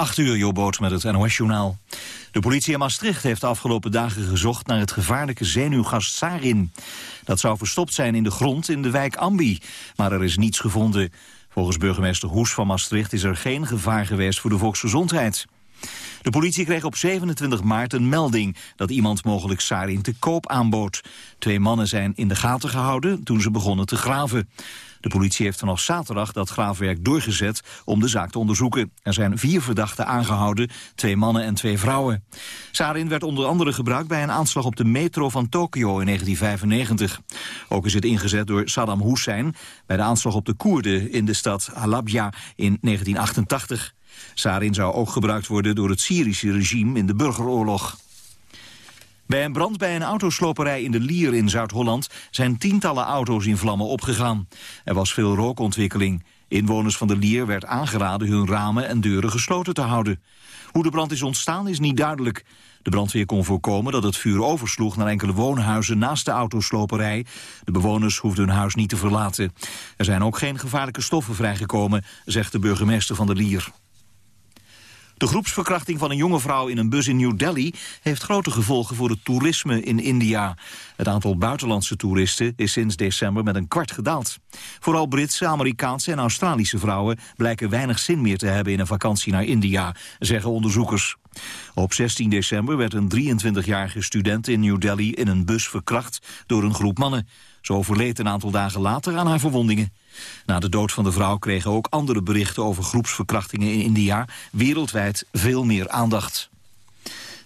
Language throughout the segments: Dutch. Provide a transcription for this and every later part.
8 uur, Jobboot met het NOS-journaal. De politie in Maastricht heeft de afgelopen dagen gezocht naar het gevaarlijke zenuwgas sarin. Dat zou verstopt zijn in de grond in de wijk Ambi, maar er is niets gevonden. Volgens burgemeester Hoes van Maastricht is er geen gevaar geweest voor de volksgezondheid. De politie kreeg op 27 maart een melding dat iemand mogelijk sarin te koop aanbood. Twee mannen zijn in de gaten gehouden toen ze begonnen te graven. De politie heeft vanaf zaterdag dat graafwerk doorgezet om de zaak te onderzoeken. Er zijn vier verdachten aangehouden, twee mannen en twee vrouwen. Sarin werd onder andere gebruikt bij een aanslag op de metro van Tokio in 1995. Ook is het ingezet door Saddam Hussein bij de aanslag op de Koerden in de stad Halabja in 1988. Sarin zou ook gebruikt worden door het Syrische regime in de burgeroorlog. Bij een brand bij een autosloperij in de Lier in Zuid-Holland zijn tientallen auto's in vlammen opgegaan. Er was veel rookontwikkeling. Inwoners van de Lier werd aangeraden hun ramen en deuren gesloten te houden. Hoe de brand is ontstaan is niet duidelijk. De brandweer kon voorkomen dat het vuur oversloeg naar enkele woonhuizen naast de autosloperij. De bewoners hoefden hun huis niet te verlaten. Er zijn ook geen gevaarlijke stoffen vrijgekomen, zegt de burgemeester van de Lier. De groepsverkrachting van een jonge vrouw in een bus in New Delhi... heeft grote gevolgen voor het toerisme in India. Het aantal buitenlandse toeristen is sinds december met een kwart gedaald. Vooral Britse, Amerikaanse en Australische vrouwen... blijken weinig zin meer te hebben in een vakantie naar India, zeggen onderzoekers. Op 16 december werd een 23-jarige student in New Delhi in een bus verkracht door een groep mannen. Ze overleed een aantal dagen later aan haar verwondingen. Na de dood van de vrouw kregen ook andere berichten over groepsverkrachtingen in India wereldwijd veel meer aandacht.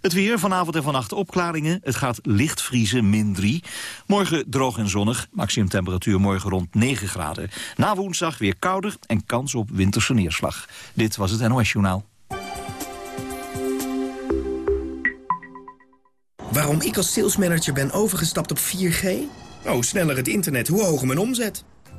Het weer, vanavond en vannacht opklaringen. Het gaat licht vriezen, min 3. Morgen droog en zonnig, maximumtemperatuur morgen rond 9 graden. Na woensdag weer kouder en kans op winterse neerslag. Dit was het NOS Journaal. Waarom ik als salesmanager ben overgestapt op 4G? Oh, sneller het internet, hoe hoger mijn omzet.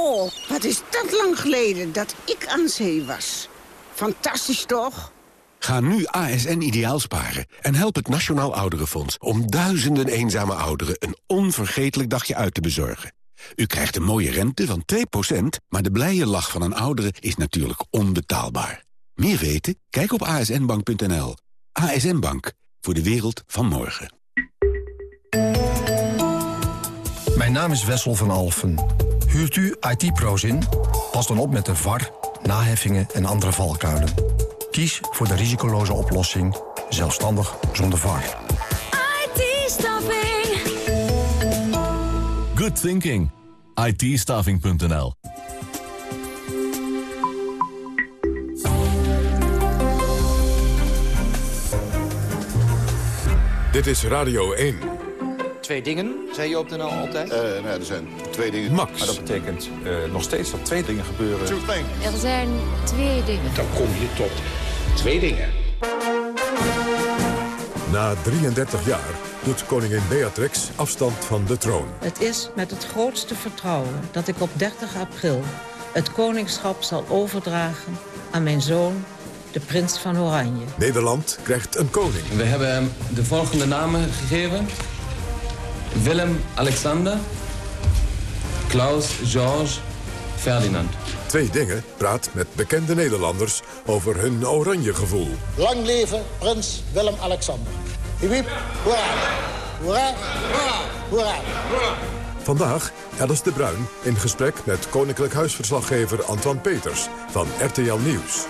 Oh, wat is dat lang geleden dat ik aan zee was. Fantastisch, toch? Ga nu ASN ideaal sparen en help het Nationaal Ouderenfonds... om duizenden eenzame ouderen een onvergetelijk dagje uit te bezorgen. U krijgt een mooie rente van 2%, maar de blije lach van een oudere is natuurlijk onbetaalbaar. Meer weten? Kijk op asnbank.nl. ASN Bank, voor de wereld van morgen. Mijn naam is Wessel van Alfen. Huurt u IT-pro's in? Pas dan op met de VAR, naheffingen en andere valkuilen. Kies voor de risicoloze oplossing, zelfstandig zonder VAR. IT-staffing. Good thinking. it Dit is Radio 1 twee dingen, zei je op de NL altijd? Uh, nou, er zijn twee dingen. Max. Maar dat betekent uh, nog steeds dat twee dingen gebeuren. Er zijn twee dingen. Dan kom je tot twee dingen. Na 33 jaar doet koningin Beatrix afstand van de troon. Het is met het grootste vertrouwen dat ik op 30 april... het koningschap zal overdragen aan mijn zoon, de prins van Oranje. Nederland krijgt een koning. We hebben hem de volgende namen gegeven. Willem-Alexander, Klaus George Ferdinand. Twee dingen praat met bekende Nederlanders over hun oranje gevoel. Lang leven prins Willem-Alexander. Hiep, hoera, hoera, hoera, hoera. Vandaag Alice de Bruin in gesprek met koninklijk huisverslaggever Antoine Peters van RTL Nieuws.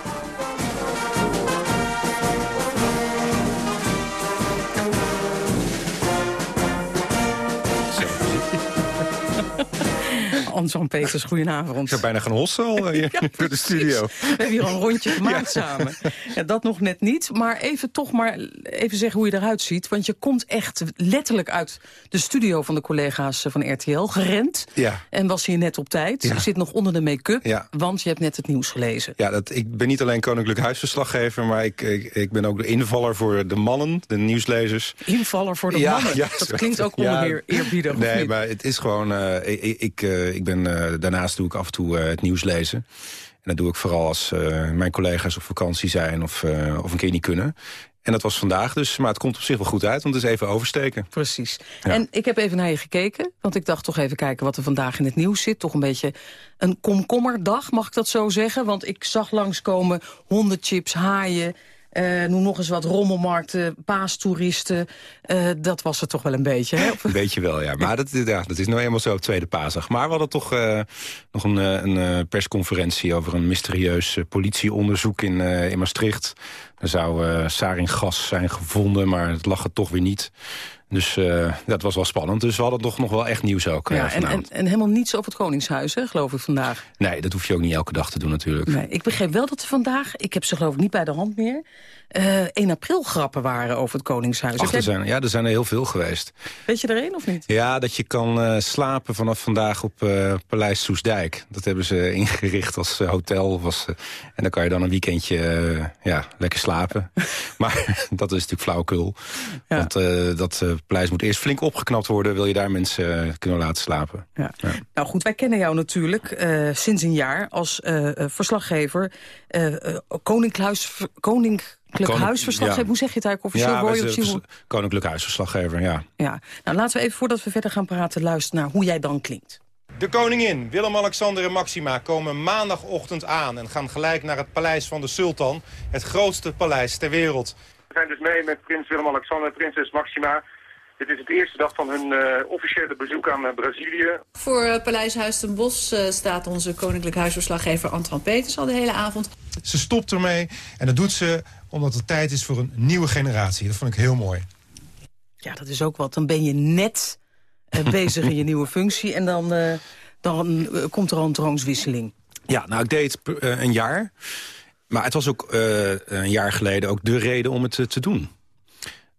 Anton Peters, goedenavond. Ik zou bijna gaan hossen al eh, de studio. We hebben hier al een rondje gemaakt samen. Ja, dat nog net niet, maar even toch maar even zeggen hoe je eruit ziet. Want je komt echt letterlijk uit de studio van de collega's van RTL, gerend. Ja. En was hier net op tijd. Je zit nog onder de make-up, want je hebt net het nieuws gelezen. Ja, dat, ik ben niet alleen Koninklijk Huisverslaggever... maar ik, ik, ik ben ook de invaller voor de mannen, de nieuwslezers. Invaller voor de mannen. dat klinkt ook ja. oneerbiedig, of Nee, maar het is gewoon... eh, ik, ik, eh, ik ben, eh, daarnaast doe ik af en toe eh, het nieuws lezen. En dat doe ik vooral als eh, mijn collega's op vakantie zijn... Of, of een keer niet kunnen. En dat was vandaag dus, maar het komt op zich wel goed uit... want het is even oversteken. Precies. En ik heb even naar je gekeken, want ik dacht toch even kijken wat er vandaag in het nieuws zit. Toch een beetje een komkommerdag, mag ik dat zo zeggen? Want ik zag langskomen hondenchips, haaien, eh, noem nog eens wat rommelmarkten, paastoeristen. Eh, dat was het toch wel een beetje, hè? Een beetje wel, ja. Maar dat, ja, dat is nou eenmaal zo op tweede paasdag. Maar we hadden toch eh, nog een, een persconferentie... over een mysterieus politieonderzoek in, in Maastricht. Er zou saringas zijn gevonden, maar het lag er toch weer niet. Dus eh, dat was wel spannend. Dus we hadden toch nog wel echt nieuws ook eh, Ja, en, en, vanavond. en helemaal niets over het Koningshuis, hè, geloof ik, vandaag. Nee, dat hoef je ook niet elke dag te doen natuurlijk. Nee, ik begreep wel dat er vandaag, ik heb ze geloof ik niet bij de hand meer... eh 1 april grappen waren over het Koningshuis. Ach, er zijn, ja, er zijn er heel veel geweest. Weet je er één of niet? Ja, dat je kan eh, slapen vanaf vandaag op eh, Paleis Soesdijk. Dat hebben ze ingericht als hotel. Was, en dan kan je dan een weekendje ja, lekker slapen. maar dat is natuurlijk flauwekul. Want eh, dat paleis moet eerst flink opgeknapt worden... wil je daar mensen kunnen laten slapen. Ja. Nou goed, wij kennen jou natuurlijk sinds een jaar als verslaggever. eh, Koninkhuis, Koninklijk Huisverslaggever. ja. Hoe zeg je het eigenlijk officieel? Ja, Royal Koninklijk Huisverslaggever, ja. Ja. Nou, laten we even voordat we verder gaan praten luisteren naar hoe jij dan klinkt. De koningin, Willem-Alexander en Maxima komen maandagochtend aan... en gaan gelijk naar het paleis van de sultan, het grootste paleis ter wereld. We zijn dus mee met prins Willem-Alexander en prinses Maxima. Dit is het eerste dag van hun eh, officiële bezoek aan eh, Brazilië. Voor eh, Paleis Huis ten Bosch staat onze koninklijk huisverslaggever Antoine Peters al de hele avond. Ze stopt ermee en dat doet ze omdat het tijd is voor een nieuwe generatie. Dat vond ik heel mooi. Ja, dat is ook wat. Dan ben je net eh, bezig in je nieuwe functie en dan, eh, dan eh, komt er al een troonswisseling. Ja, nou, ik deed het een jaar. Maar het was ook eh, een jaar geleden ook de reden om het te doen.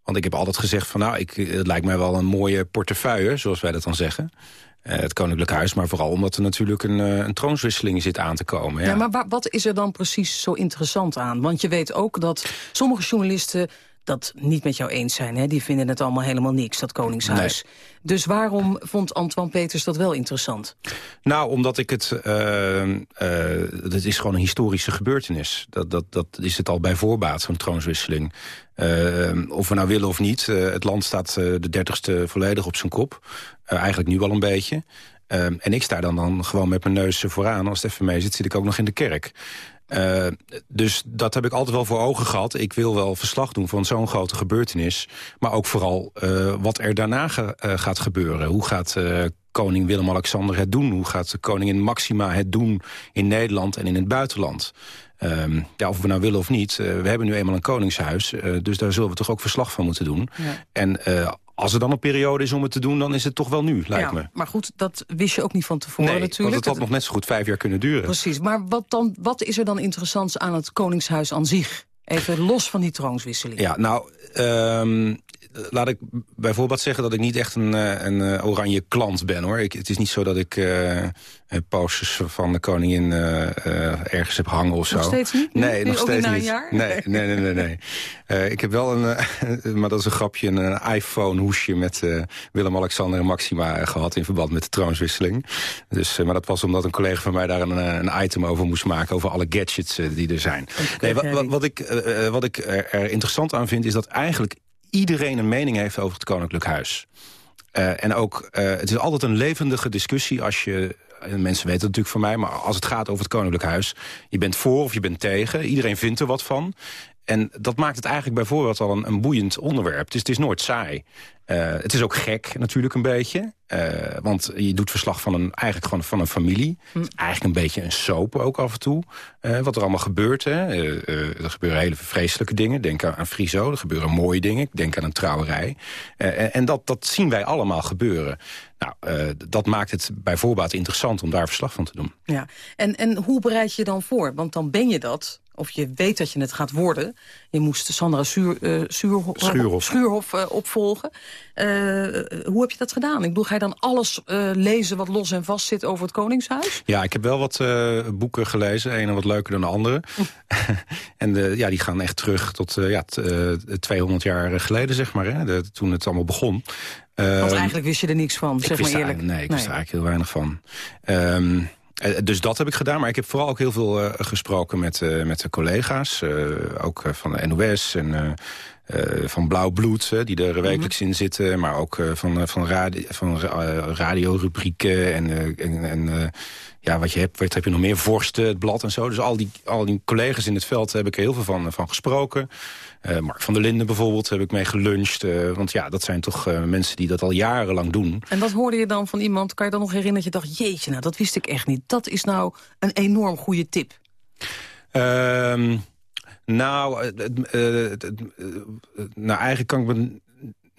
Want ik heb altijd gezegd van, nou, ik, het lijkt mij wel een mooie portefeuille, zoals wij dat dan zeggen. Eh, het Koninklijk Huis, maar vooral omdat er natuurlijk een, eh, een troonswisseling zit aan te komen. Ja, Ja. maar wa- wat is er dan precies zo interessant aan? Want je weet ook dat sommige journalisten dat niet met jou eens zijn. Hè? Die vinden het allemaal helemaal niks, dat Koningshuis. Dus waarom vond Antoine Peters dat wel interessant? Nou, omdat ik het... eh, het is gewoon een historische gebeurtenis. Dat, dat, dat is het al bij voorbaat, zo'n troonswisseling. Eh, of we nou willen of niet, het land staat de dertigste volledig op zijn kop. Eigenlijk nu al een beetje. En ik sta dan, dan gewoon met mijn neus vooraan. Als het even mee zit, zit ik ook nog in de kerk. Eh, dus dat heb ik altijd wel voor ogen gehad. Ik wil wel verslag doen van zo'n grote gebeurtenis. Maar ook vooral eh, wat er daarna ge- eh, gaat gebeuren. Hoe gaat koning Willem-Alexander het doen? Hoe gaat koningin Maxima het doen in Nederland en in het buitenland? Ehm, ja, of we nou willen of niet, we hebben nu eenmaal een koningshuis. dus daar zullen we toch ook verslag van moeten doen. Ja. En als er dan een periode is om het te doen, dan is het toch wel nu, lijkt Ja, me. Maar goed, dat wist je ook niet van tevoren Nee, natuurlijk. want het had nog net zo goed vijf jaar kunnen duren. Precies, maar wat, dan, wat is er dan interessants aan het Koningshuis aan zich? Even los van die troonswisseling. Ja, nou, ehm, laat ik bijvoorbeeld zeggen dat ik niet echt een, eh, een eh, oranje klant ben, hoor. Ik, het is niet zo dat ik eh, posters van de koningin ergens heb hangen of zo. Nog steeds niet? Nee, Nu nog steeds niet. jaar? Nee, nee, nee, nee. nee. Ik heb wel een, maar dat is een grapje, een iPhone-hoesje met Willem-Alexander en Maxima eh, gehad in verband met de troonswisseling. Dus, maar dat was omdat een collega van mij daar een, een item over moest maken, over alle gadgets die er zijn. Nee, wat, wat, wat ik, wat ik er interessant aan vind, is dat eigenlijk iedereen een mening heeft over het Koninklijk Huis. Eh, en ook, eh, het is altijd een levendige discussie als je... en mensen weten het natuurlijk van mij, maar als het gaat over het Koninklijk Huis... je bent voor of je bent tegen, iedereen vindt er wat van. En dat maakt het eigenlijk bijvoorbeeld al een, een boeiend onderwerp. Dus het is nooit saai. Uh, het is ook gek natuurlijk een beetje. Uh, want je doet verslag van een, eigenlijk gewoon van een familie. Hm. Het is eigenlijk een beetje een soap ook af en toe. Uh, wat er allemaal gebeurt. Hè. er gebeuren hele vreselijke dingen. Denk aan, aan Friso. Er gebeuren mooie dingen. Ik denk aan een trouwerij. En, en, dat, dat zien wij allemaal gebeuren. Nou, dat maakt het bij voorbaat interessant om daar verslag van te doen. Ja. En, en hoe bereid je dan voor? Want dan ben je dat of je weet dat je het gaat worden. Je moest Sandra Zuur, uh, Zuurhof, Schuurhof, Schuurhof uh, opvolgen. Uh, hoe heb je dat gedaan? Ik bedoel, ga je dan alles lezen wat los en vast zit over het Koningshuis? Ja, ik heb wel wat boeken gelezen. Een wat leuker dan de andere. en de, ja, die gaan echt terug tot ja, 200 jaar geleden, zeg maar. Hè, de, toen het allemaal begon. Want eigenlijk wist je er niks van, zeg maar eerlijk. Nee, ik wist er eigenlijk heel weinig van. Um, dus dat heb ik gedaan, maar ik heb vooral ook heel veel uh, gesproken met, uh, met de collega's. Ook van de NOS en van Blauw Bloed, die er wekelijks in zitten. Maar ook van, van, radio, van radiorubrieken en, en, en ja, wat je hebt, wat heb je nog meer? Vorsten, het blad en zo. Dus al die, al die collega's in het veld heb ik er heel veel van, van gesproken. Uh, Mark van der Linden bijvoorbeeld heb ik mee geluncht. Uh, want ja, dat zijn toch uh, mensen die dat al jarenlang doen. En wat hoorde je dan van iemand? Kan je dan nog herinneren dat je dacht... jeetje, nou, dat wist ik echt niet. Dat is nou een enorm goede tip. Ehm, nou, nou, eigenlijk kan ik me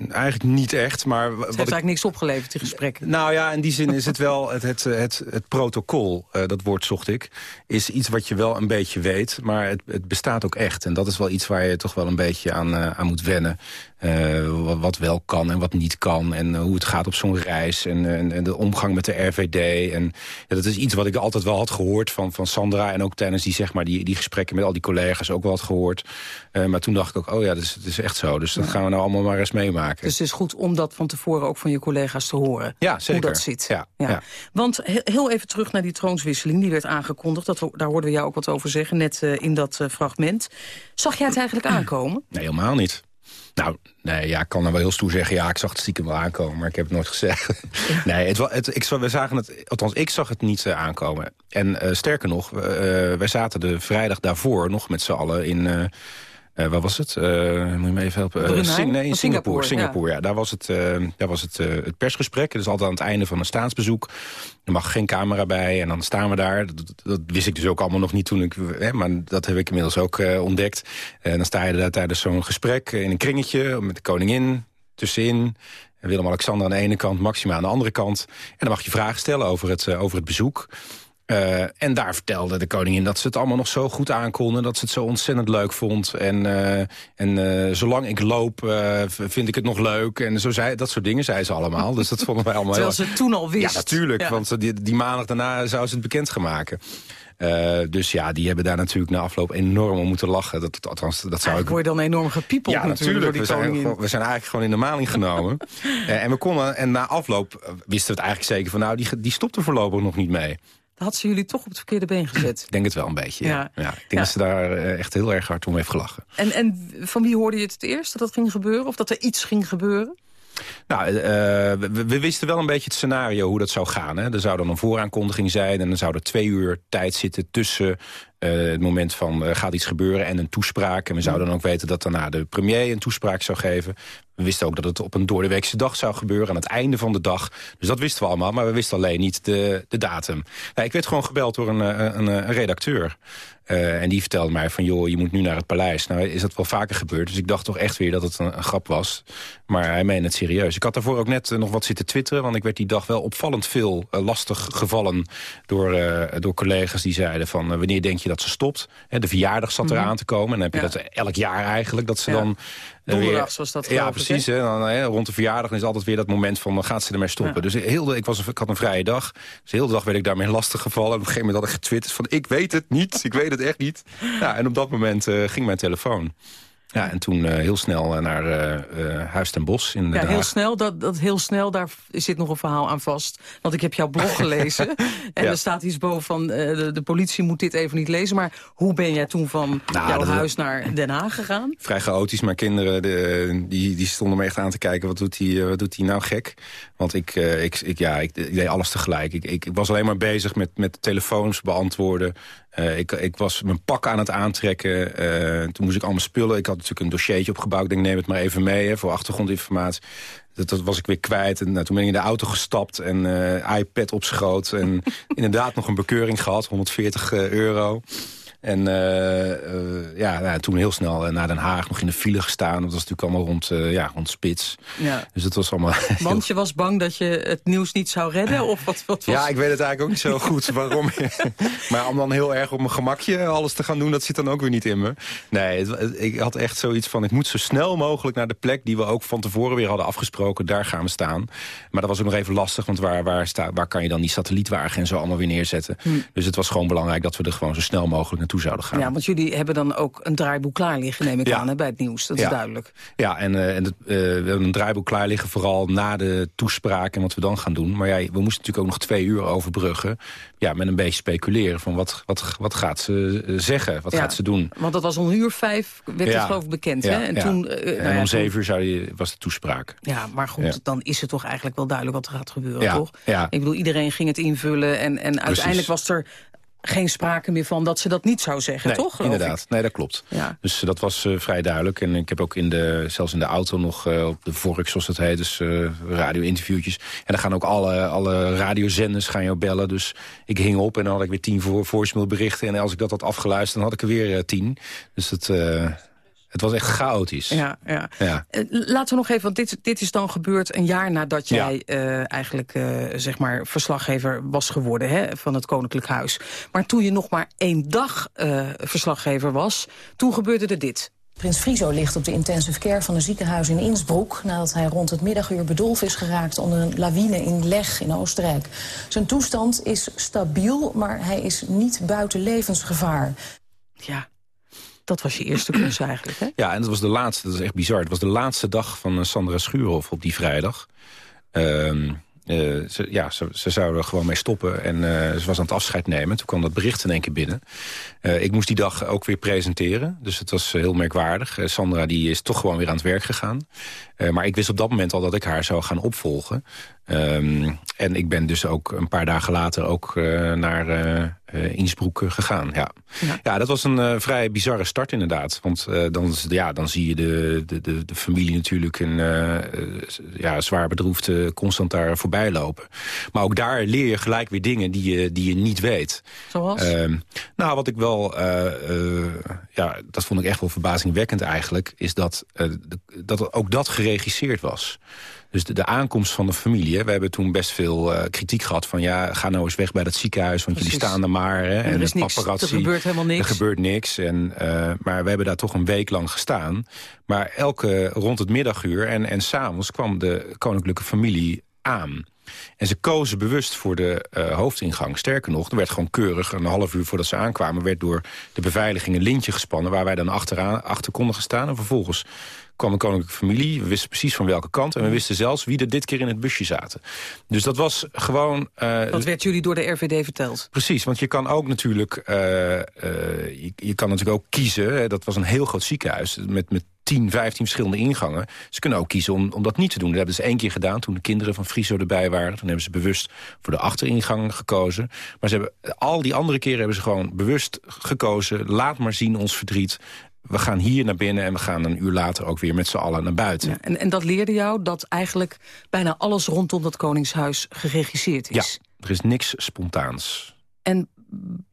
Eigenlijk niet echt, maar... Het heeft eigenlijk niks opgeleverd, die gesprekken. Nou ja, in die zin is het wel het, het, het, het protocol, uh, dat woord zocht ik... is iets wat je wel een beetje weet, maar het, het bestaat ook echt. En dat is wel iets waar je toch wel een beetje aan, uh, aan moet wennen. Uh, wat wel kan en wat niet kan. En hoe het gaat op zo'n reis. En, en, en, de omgang met de RVD. En ja, dat is iets wat ik altijd wel had gehoord van, van Sandra. En ook tijdens die, zeg maar, die, die gesprekken met al die collega's ook wel had gehoord. Uh, maar toen dacht ik ook, oh ja, dat is, dat is echt zo. Dus dat gaan we nou allemaal maar eens meemaken. Dus het is goed om dat van tevoren ook van je collega's te horen. Ja, zeker. Hoe dat zit. Ja, ja. ja. Want heel even terug naar die troonswisseling. Die werd aangekondigd. Dat, daar hoorden we jou ook wat over zeggen, net uh, in dat fragment. Zag jij het eigenlijk aankomen? Nee, helemaal niet. Nou, nee, ja, ik kan dan wel heel stoer zeggen... ja, ik zag het stiekem wel aankomen, maar ik heb het nooit gezegd. nee, het, het, ik, we zagen het, althans, ik zag het niet uh, aankomen. En uh, sterker nog, uh, wij zaten de vrijdag daarvoor nog met z'n allen in... Uh, waar was het? Uh, moet je me even helpen? Uh, Sing, nee, in Singapore. Singapore, Singapore ja. ja. Daar was het, daar was het, het persgesprek. Dat is altijd aan het einde van een staatsbezoek. Er mag geen camera bij en dan staan we daar. Dat, dat wist ik dus ook allemaal nog niet toen ik... Hè, maar dat heb ik inmiddels ook ontdekt. En dan sta je daar tijdens zo'n gesprek in een kringetje... met de koningin tussenin. Willem-Alexander aan de ene kant, Maxima aan de andere kant. En dan mag je vragen stellen over het, over het bezoek. Uh, en daar vertelde de koningin dat ze het allemaal nog zo goed aankonden... dat ze het zo ontzettend leuk vond. En, uh, en uh, zolang ik loop, vind ik het nog leuk. En zo zei, dat soort dingen zei ze allemaal. Dus dat vonden wij allemaal Terwijl ze toen al wist. Ja, natuurlijk. Ja. Want die, die maandag daarna zou ze het bekend gaan maken. Uh, dus ja, die hebben daar natuurlijk na afloop enorm om moeten lachen. Dat, althans, dat zou ik... word je dan enorm gepiepeld ja, natuurlijk. We, zijn, we zijn eigenlijk gewoon in de maling genomen. uh, en, we konden, en na afloop wisten we het eigenlijk zeker van... nou, die, die stopt er voorlopig nog niet mee had ze jullie toch op het verkeerde been gezet. Ik denk het wel een beetje, ja. ja. ja ik denk ja. dat ze daar echt heel erg hard om heeft gelachen. En, en van wie hoorde je het het eerst dat dat ging gebeuren? Of dat er iets ging gebeuren? Nou, uh, we, we, wisten wel een beetje het scenario hoe dat zou gaan. Hè. Er zou dan een vooraankondiging zijn en dan zou er twee uur tijd zitten tussen uh, het moment van uh, gaat iets gebeuren en een toespraak. En we zouden dan ook weten dat daarna de premier een toespraak zou geven. We wisten ook dat het op een doordeweekse dag zou gebeuren, aan het einde van de dag. Dus dat wisten we allemaal, maar we wisten alleen niet de, de datum. Nou, ik werd gewoon gebeld door een, een, een redacteur. Uh, en die vertelde mij van, joh, je moet nu naar het paleis. Nou, is dat wel vaker gebeurd. Dus ik dacht toch echt weer dat het een, een grap was. Maar hij meende het serieus. Ik had daarvoor ook net uh, nog wat zitten twitteren. Want ik werd die dag wel opvallend veel uh, lastig gevallen... door, door collega's die zeiden van, wanneer denk je dat ze stopt? De verjaardag zat eraan te komen. En dan heb je ja. dat elk jaar eigenlijk, dat ze ja. dan... Donderdags was dat Ja, precies. Hè? Dan, hè, rond de verjaardag is altijd weer dat moment van... dan gaat ze ermee stoppen. Ja. Dus heel de, ik, was, ik had een vrije dag. Dus heel de dag werd ik daarmee lastig gevallen. En op een gegeven moment had ik getwitterd van... ik weet het niet, ik weet het echt niet. Ja, en op dat moment uh, ging mijn telefoon. Ja, en toen uh, heel snel naar uh, Huis ten Bos in Ja, heel snel, dat, dat heel snel, daar zit nog een verhaal aan vast. Want ik heb jouw blog gelezen. en ja. er staat iets boven van, de, de, politie moet dit even niet lezen. Maar hoe ben jij toen van nou, jouw huis naar Den Haag gegaan? Vrij chaotisch, mijn kinderen de, die, die stonden me echt aan te kijken. Wat doet hij wat doet nou gek? Want ik, ik, ik, ja, ik, ik deed alles tegelijk. Ik, ik, ik was alleen maar bezig met, met telefoons beantwoorden. Uh, ik, ik was mijn pak aan het aantrekken. Uh, toen moest ik allemaal spullen. Ik had natuurlijk een dossiertje opgebouwd. Ik denk, neem het maar even mee hè, voor achtergrondinformatie. Dat, dat, was ik weer kwijt. En nou, toen ben ik in de auto gestapt en uh, iPad op schoot. En inderdaad nog een bekeuring gehad, 140 euro. En uh, uh, ja, nou, toen heel snel naar Den Haag nog in de file gestaan. Dat was natuurlijk allemaal rond, ja, rond spits. Ja. Dus dat was allemaal... Want je was bang dat je het nieuws niet zou redden? Of wat, wat was... Ja, ik weet het eigenlijk ook niet zo goed waarom. maar om dan heel erg op mijn gemakje alles te gaan doen... dat zit dan ook weer niet in me. Nee, het, ik had echt zoiets van... ik moet zo snel mogelijk naar de plek die we ook van tevoren weer hadden afgesproken. Daar gaan we staan. Maar dat was ook nog even lastig, want waar, waar, sta, waar kan je dan die satellietwagen en zo allemaal weer neerzetten? Hm. Dus het was gewoon belangrijk dat we er gewoon zo snel mogelijk naartoe zouden gaan. Ja, want jullie hebben dan ook een draaiboek klaar liggen, neem ik Ja. aan, hè, bij het nieuws. Dat Ja. is duidelijk. Ja, en, eh, en het, eh, we hebben een draaiboek klaar liggen... vooral na de toespraak en wat we dan gaan doen. Maar ja, we moesten natuurlijk ook nog twee uur overbruggen... Ja, met een beetje speculeren van wat, wat, wat gaat ze eh, zeggen, wat Ja, gaat ze doen. Want dat was om een uur vijf, werd het geloof ik bekend. Hè? En, toen, nou en om zeven uur zou die, was de toespraak. Ja, maar goed, dan is het toch eigenlijk wel duidelijk wat er gaat gebeuren, toch? ja. Ik bedoel, iedereen ging het invullen en, en uiteindelijk was er geen sprake meer van dat ze dat niet zou zeggen, nee, toch? inderdaad. ik? Nee, dat klopt. Ja. Dus eh, dat was eh, vrij duidelijk. En ik heb ook in de, zelfs in de auto nog eh, op de vork, zoals dat heet... dus radio-interviewtjes. En dan gaan ook alle, alle radiozenders gaan jou bellen. Dus ik hing op en dan had ik weer tien voor, voicemailberichten. En als ik dat had afgeluisterd, dan had ik er weer tien. Dus eh, het was echt chaotisch. Ja, ja. Ja. Eh, Laten we nog even, want dit, dit is dan gebeurd een jaar nadat jij eh, eigenlijk eh, zeg maar verslaggever was geworden hè, van het Koninklijk Huis. Maar toen je nog maar één dag eh, verslaggever was, toen gebeurde er dit. Prins Friso ligt op de intensive care van een ziekenhuis in Innsbruck... nadat hij rond het middaguur bedolven is geraakt onder een lawine in Leg in Oostenrijk. Zijn toestand is stabiel, maar hij is niet buiten levensgevaar. Ja, dat was je eerste klus eigenlijk, hè? Ja, en dat was de laatste, dat is echt bizar. Het was de laatste dag van eh, Sandra Schuurhoff op die vrijdag. Ehm, eh, ze, ja, ze, ze zou er gewoon mee stoppen en eh, ze was aan het afscheid nemen. Toen kwam dat bericht in één keer binnen. Ik moest die dag ook weer presenteren, dus het was heel merkwaardig. Sandra die is toch gewoon weer aan het werk gegaan. Maar ik wist op dat moment al dat ik haar zou gaan opvolgen. Ehm, en ik ben dus ook een paar dagen later ook naar eh eh, Innsbruck eh, gegaan. Ja. Ja. dat was een eh, vrij bizarre start inderdaad. Want dan, ja, dan zie je de, de, de, de familie natuurlijk een, ja, zwaar bedroefd eh, constant daar voorbij lopen. Maar ook daar leer je gelijk weer dingen die je, die je niet weet. Zoals? Ehm, nou, wat ik wel, ja, dat vond ik echt wel verbazingwekkend eigenlijk, is dat, dat ook dat geregisseerd was. Dus de, de aankomst van de familie. Hè, we hebben toen best veel eh, kritiek gehad van... ja, ga nou eens weg bij dat ziekenhuis, want jullie staan er maar. Hè, En er de is niks. Er gebeurt helemaal niks. Er gebeurt niks. En, eh, maar we hebben daar toch een week lang gestaan. Maar elke rond het middaguur en, en s'avonds kwam de koninklijke familie aan. En ze kozen bewust voor de eh, hoofdingang. Sterker nog, er werd gewoon keurig een half uur voordat ze aankwamen... werd door de beveiliging een lintje gespannen... waar wij dan achteraan, achter konden gaan staan. En vervolgens kwam koninklijke familie. We wisten precies van welke kant. En we wisten zelfs wie er dit keer in het busje zaten. Dus dat was gewoon... eh, Dat werd jullie door de RVD verteld. Precies, want je kan ook natuurlijk, eh, eh, je, je kan natuurlijk ook kiezen. Hè, dat was een heel groot ziekenhuis met, met 10, 15 verschillende ingangen. Ze kunnen ook kiezen om, om dat niet te doen. Dat hebben ze één keer gedaan toen de kinderen van Friso erbij waren. Toen hebben ze bewust voor de achteringang gekozen. Maar ze hebben, al die andere keren hebben ze gewoon bewust gekozen. Laat maar zien ons verdriet. We gaan hier naar binnen en we gaan een uur later ook weer met z'n allen naar buiten. Ja, en, en dat leerde jou dat eigenlijk bijna alles rondom dat Koningshuis geregisseerd Ja, is. er is niks spontaans. En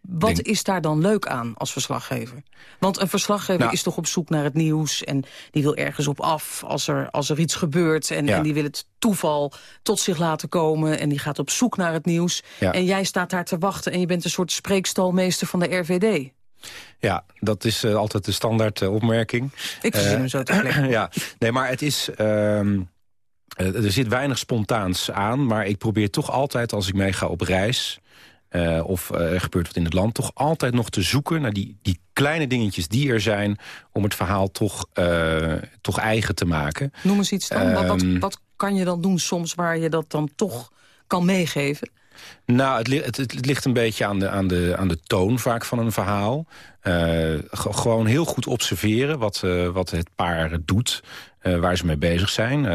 wat Denk- is daar dan leuk aan als verslaggever? Want een verslaggever Nou- is toch op zoek naar het nieuws... en die wil ergens op af als er, als er iets gebeurt... En, Ja. en die wil het toeval tot zich laten komen... en die gaat op zoek naar het nieuws. Ja. En jij staat daar te wachten en je bent een soort spreekstalmeester van de RVD. Ja, dat is eh, altijd de standaard eh, opmerking. Ik verzin Eh, hem zo ter plekke. ja, nee, maar het is... ehm, eh, er zit weinig spontaans aan, maar ik probeer toch altijd als ik mee ga op reis... eh, of eh, er gebeurt wat in het land, toch altijd nog te zoeken naar die, die kleine dingetjes die er zijn... om het verhaal toch, eh, toch eigen te maken. Noem eens iets dan. Wat, wat, Ehm, wat kan je dan doen soms waar je dat dan toch kan meegeven? Nou, het, het, het ligt een beetje aan de, aan de, aan de toon vaak van een verhaal. Eh, ge- gewoon heel goed observeren wat, eh, wat het paar doet. eh, waar ze mee bezig zijn.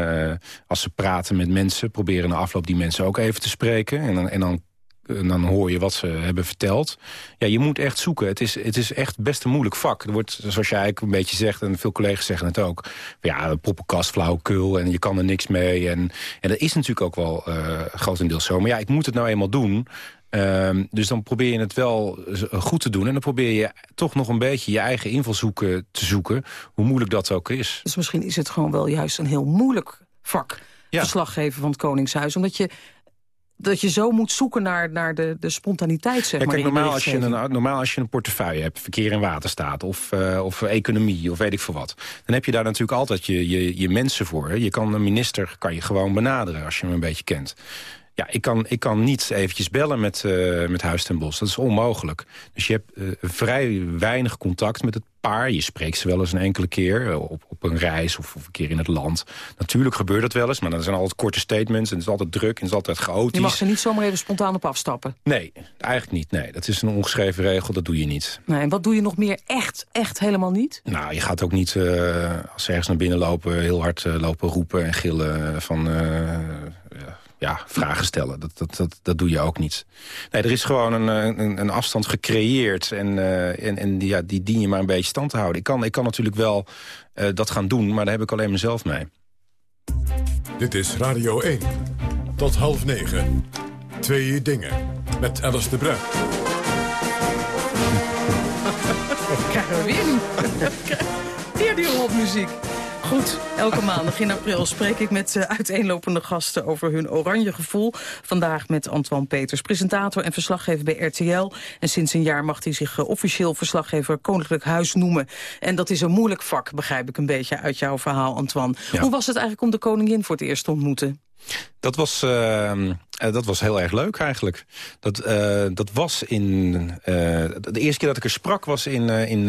Als ze praten met mensen, proberen na afloop die mensen ook even te spreken. En dan, en dan en dan hoor je wat ze hebben verteld. Ja, je moet echt zoeken. Het is, het is echt best een moeilijk vak. Er wordt, zoals jij eigenlijk een beetje zegt, en veel collega's zeggen het ook... ja, poppenkast, flauwekul en je kan er niks mee. En, en dat is natuurlijk ook wel uh, grotendeels zo. Maar ja, ik moet het nou eenmaal doen... Um, dus dan probeer je het wel goed te doen. En dan probeer je toch nog een beetje je eigen invalshoeken te zoeken. Hoe moeilijk dat ook is. Dus misschien is het gewoon wel juist een heel moeilijk vak. Ja. Verslaggever van het Koningshuis. Omdat je dat je zo moet zoeken naar, naar de, de spontaniteit, zeg ja, maar. Normaal, als je een, normaal als je een portefeuille hebt, verkeer en waterstaat... of, uh, of economie, of weet ik veel wat... dan heb je daar natuurlijk altijd je, je, je mensen voor. Hè. Je kan een minister kan je gewoon benaderen als je hem een beetje kent. Ja, ik kan, ik kan niet eventjes bellen met, uh, met Huis ten Bos. Dat is onmogelijk. Dus je hebt uh, vrij weinig contact met het paar. Je spreekt ze wel eens een enkele keer uh, op, op een reis of, of, een keer in het land. Natuurlijk gebeurt dat wel eens, maar dan zijn altijd korte statements... en het is altijd druk en het is altijd chaotisch. Je mag er niet zomaar even spontaan op afstappen? Nee, eigenlijk niet. Nee, dat is een ongeschreven regel, dat doe je niet. Nee, en wat doe je nog meer echt, echt helemaal niet? Nou, je gaat ook niet, als ze ergens naar binnen lopen... heel hard lopen roepen en gillen van ja, vragen stellen. Dat, dat, dat, dat doe je ook niet. Nee, er is gewoon een, een, een afstand gecreëerd. En, uh, en, en die, ja, die dien je maar een beetje stand te houden. Ik kan, ik kan natuurlijk wel uh, dat gaan doen, maar daar heb ik alleen mezelf mee. Dit is Radio 1. Tot half negen. Twee dingen. Met Alice de Bruin. Krijgen we weer niet. weer die muziek. Goed, elke maandag in april spreek ik met uh, uiteenlopende gasten over hun oranje gevoel. Vandaag met Antoine Peters, presentator en verslaggever bij RTL. En sinds een jaar mag hij zich uh, officieel verslaggever Koninklijk Huis noemen. En dat is een moeilijk vak, begrijp ik een beetje uit jouw verhaal, Antoine. Ja. Hoe was het eigenlijk om de koningin voor het eerst te ontmoeten? Dat was, uh, dat was heel erg leuk eigenlijk. Dat, uh, dat was in... Uh, de eerste keer dat ik er sprak was in, in,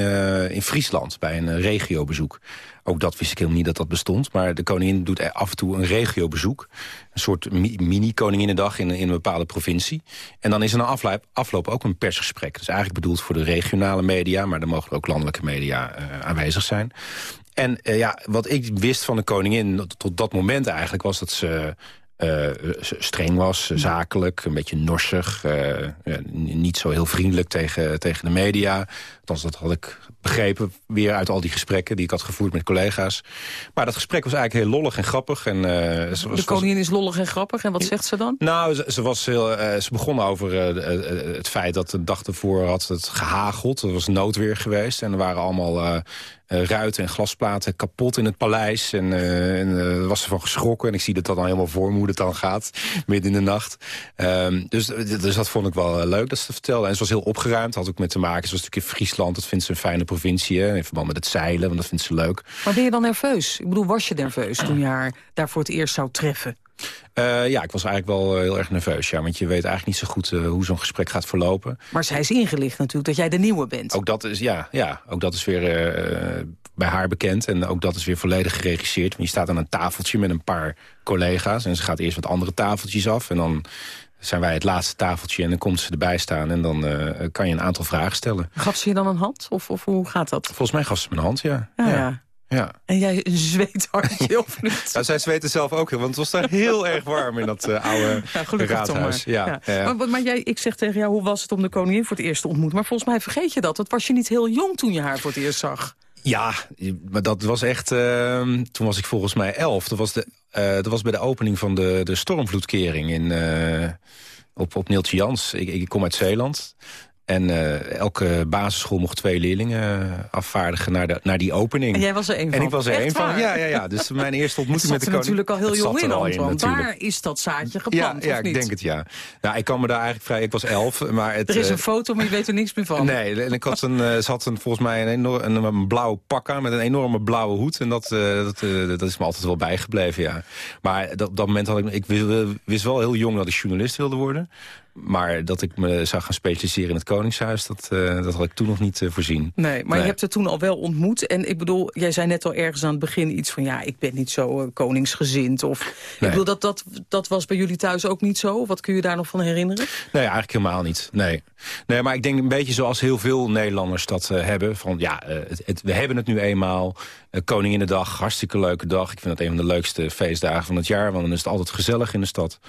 in Friesland bij een regiobezoek. Ook dat wist ik helemaal niet dat dat bestond. Maar de koningin doet af en toe een regiobezoek. Een soort mini-koninginnedag in, in een bepaalde provincie. En dan is er na afloop, ook een persgesprek. Dus eigenlijk bedoeld voor de regionale media... maar er mogen ook landelijke media aanwezig zijn. En ja, wat ik wist van de koningin tot dat moment eigenlijk... was dat ze uh, streng was, zakelijk, een beetje norsig. Uh, ja, niet zo heel vriendelijk tegen, tegen de media. Althans, dat had ik begrepen weer uit al die gesprekken die ik had gevoerd met collega's. Maar dat gesprek was eigenlijk heel lollig en grappig. En, uh, ze was, de koningin is lollig en grappig. En wat zegt ze dan? Nou, ze, ze was heel, ze begon over het feit dat de dag ervoor had het gehageld. Er was noodweer geweest. En er waren allemaal ruiten en glasplaten kapot in het paleis. En, en was ze van geschrokken. En ik zie dat dat dan helemaal voor hoe het dan gaat. Midden in de nacht. Um, dus, dus dat vond ik wel leuk dat ze vertelde. En ze was heel opgeruimd. Had ook met te maken. Ze was natuurlijk in Friesland. Dat vindt ze een fijne provincie. Hè, in verband met het zeilen. Want dat vindt ze leuk. Maar ben je dan nerveus? Ik bedoel, was je nerveus toen je haar daar voor het eerst zou treffen? Uh, ja, ik was eigenlijk wel heel erg nerveus. Ja, want je weet eigenlijk niet zo goed uh, hoe zo'n gesprek gaat verlopen. Maar zij is ingelicht natuurlijk dat jij de nieuwe bent. Ook dat is, ja, ja, ook dat is weer uh, bij haar bekend. En ook dat is weer volledig geregisseerd. Want je staat aan een tafeltje met een paar collega's. En ze gaat eerst wat andere tafeltjes af. En dan zijn wij het laatste tafeltje en dan komt ze erbij staan... en dan uh, kan je een aantal vragen stellen. Gaf ze je dan een hand? Of, of hoe gaat dat? Volgens mij gaf ze me een hand, ja. ja. ja. Ja. En jij een zweethartje of niet? Nou, zij zweette zelf ook heel, want het was daar heel erg warm in dat uh, oude raadhuis. Ja, ja. Maar, maar, jij, ik zeg tegen jou, hoe was het om de koningin voor het eerst te ontmoeten? Maar volgens mij vergeet je dat. Het was je niet heel jong toen je haar voor het eerst zag. Ja, maar dat was echt... Uh, toen was ik volgens mij elf. Dat was, de, uh, dat was bij de opening van de, de stormvloedkering in, uh, op, op Neeltje Jans. Ik, ik kom uit Zeeland. En uh, elke basisschool mocht twee leerlingen afvaardigen naar, de, naar die opening. En jij was er één van? En ik was er één van, ja, ja, ja. Dus mijn eerste ontmoeting met de koning... natuurlijk al heel jong in, Antoine. Waar is dat zaadje geplant, Ja, ja ik denk het, ja. Nou, ik kwam me daar eigenlijk vrij... Ik was elf, maar... Het, er is een foto, maar je weet er niks meer van. Nee, en ik had een, ze had een, volgens mij een, enorm, een, een blauw pak aan... met een enorme blauwe hoed. En dat, uh, dat, uh, dat is me altijd wel bijgebleven, ja. Maar dat, op dat moment had ik... Ik wist, wist wel heel jong dat ik journalist wilde worden. Maar dat ik me zou gaan specialiseren in het Koningshuis... dat, uh, dat had ik toen nog niet uh, voorzien. Nee, maar nee. je hebt het toen al wel ontmoet. En ik bedoel, jij zei net al ergens aan het begin iets van... ja, ik ben niet zo uh, koningsgezind. Of, nee. Ik bedoel, dat, dat, dat was bij jullie thuis ook niet zo? Wat kun je daar nog van herinneren? Nee, eigenlijk helemaal niet. Nee, nee maar ik denk een beetje zoals heel veel Nederlanders dat hebben. Van ja, het, het, we hebben het nu eenmaal. Koninginnedag, hartstikke leuke dag. Ik vind dat een van de leukste feestdagen van het jaar. Want dan is het altijd gezellig in de stad.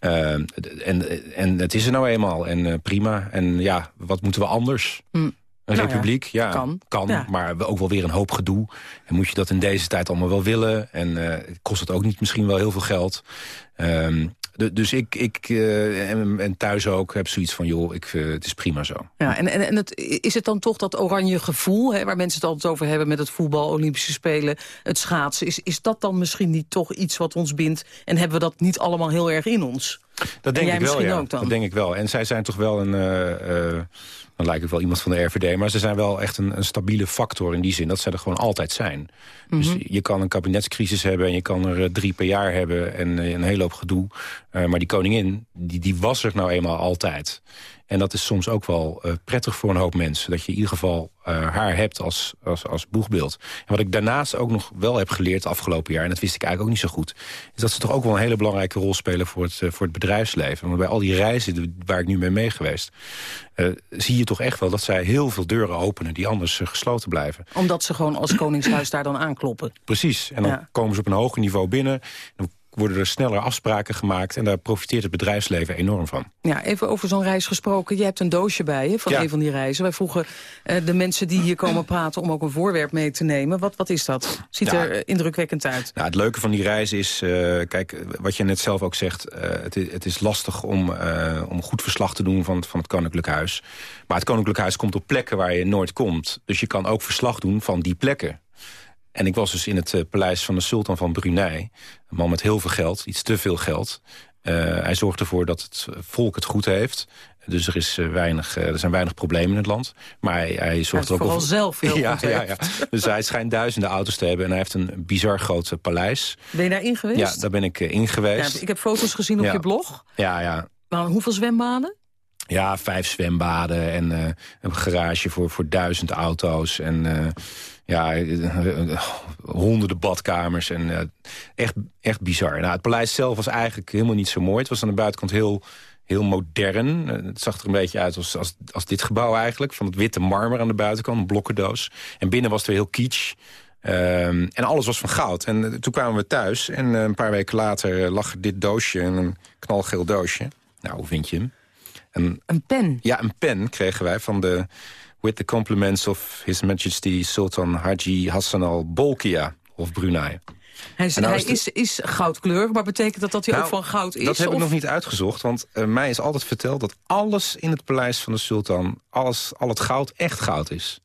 Uh, en, en het is er nou eenmaal. En uh, prima. En ja, wat moeten we anders? Mm. Een Nou republiek, ja, kan. kan Ja. maar ook wel weer een hoop gedoe. En moet je dat in deze tijd allemaal wel willen? En eh, kost het ook niet misschien wel heel veel geld? Ehm, de- dus ik, ik eh, en, en thuis ook, heb zoiets van... joh, ik, eh, het is prima zo. Ja, en, en, en het, is het dan toch dat oranje gevoel... Hè, waar mensen het altijd over hebben met het voetbal, Olympische Spelen... het schaatsen, is, is dat dan misschien niet toch iets wat ons bindt... en hebben we dat niet allemaal heel erg in ons? Dat denk ik wel, ja. Dat denk ik wel. En zij zijn toch wel een... eh, dan lijkt ik wel iemand van de RVD... maar ze zijn wel echt een, een stabiele factor in die zin... dat ze er gewoon altijd zijn. Dus Mhm. je kan een kabinetscrisis hebben... en je kan er eh, drie per jaar hebben en een hele hoop gedoe. Maar die koningin, die, die was er nou eenmaal altijd. En dat is soms ook wel eh, prettig voor een hoop mensen. Dat je in ieder geval eh, haar hebt als, als, als boegbeeld. En wat ik daarnaast ook nog wel heb geleerd het afgelopen jaar... en dat wist ik eigenlijk ook niet zo goed... is dat ze toch ook wel een hele belangrijke rol spelen voor het, eh, voor het bedrijfsleven. Want bij al die reizen waar ik nu mee mee geweest... zie je toch echt wel dat zij heel veel deuren openen... die anders gesloten blijven. Omdat ze gewoon als koningshuis daar dan aankloppen. Precies. En dan Ja. komen ze op een hoger niveau binnen... Dan worden er sneller afspraken gemaakt... en daar profiteert het bedrijfsleven enorm van. Ja, even over zo'n reis gesproken. Je hebt een doosje bij je van Ja. een van die reizen. Wij vroegen eh, de mensen die hier komen praten om ook een voorwerp mee te nemen. Wat, wat is dat? Ziet Ja. er eh, indrukwekkend uit. Nou, het leuke van die reis is, eh, kijk, wat je net zelf ook zegt... het, is, het is lastig om, om goed verslag te doen van, van het Koninklijk Huis. Maar het Koninklijk Huis komt op plekken waar je nooit komt. Dus je kan ook verslag doen van die plekken. En ik was dus in het eh, paleis van de sultan van Brunei. Een man met heel veel geld, iets te veel geld. Eh, hij zorgt ervoor dat het volk het goed heeft. Dus er, is, eh, weinig, er zijn weinig problemen in het land. Maar hij, hij zorgt Hij er ook vooral zelf heel ja, goed ja, ja. Dus hij schijnt duizenden auto's te hebben. En hij heeft een bizar groot paleis. Ben je daarin geweest? Ja, daar ben ik in geweest. Ja, ik heb foto's gezien op Ja. je blog. Ja, ja. Maar hoeveel zwembaden? Ja, vijf zwembaden en een garage voor, voor duizend auto's. En ja, eh, eh, honderden badkamers. En eh, echt, echt bizar. Nou, het paleis zelf was eigenlijk helemaal niet zo mooi. Het was aan de buitenkant heel, heel modern. Het zag er een beetje uit als, als, als dit gebouw eigenlijk. Van het witte marmer aan de buitenkant, een blokkendoos. En binnen was het weer heel kitsch. Ehm, en alles was van goud. En toen kwamen we thuis. En een paar weken later lag dit doosje. Een knalgeel doosje. Nou, hoe vind je hem? Een, een pen? Ja, een pen kregen wij van de... With the compliments of His Majesty Sultan Haji Hassan al-Bolkiah of Brunei. Hij, is, nou hij is is, is goudkleurig, maar betekent dat dat hij Nou, ook van goud is? Dat heb ik nog niet uitgezocht, want eh, mij is altijd verteld... dat alles in het paleis van de sultan, alles, al het goud, echt goud is.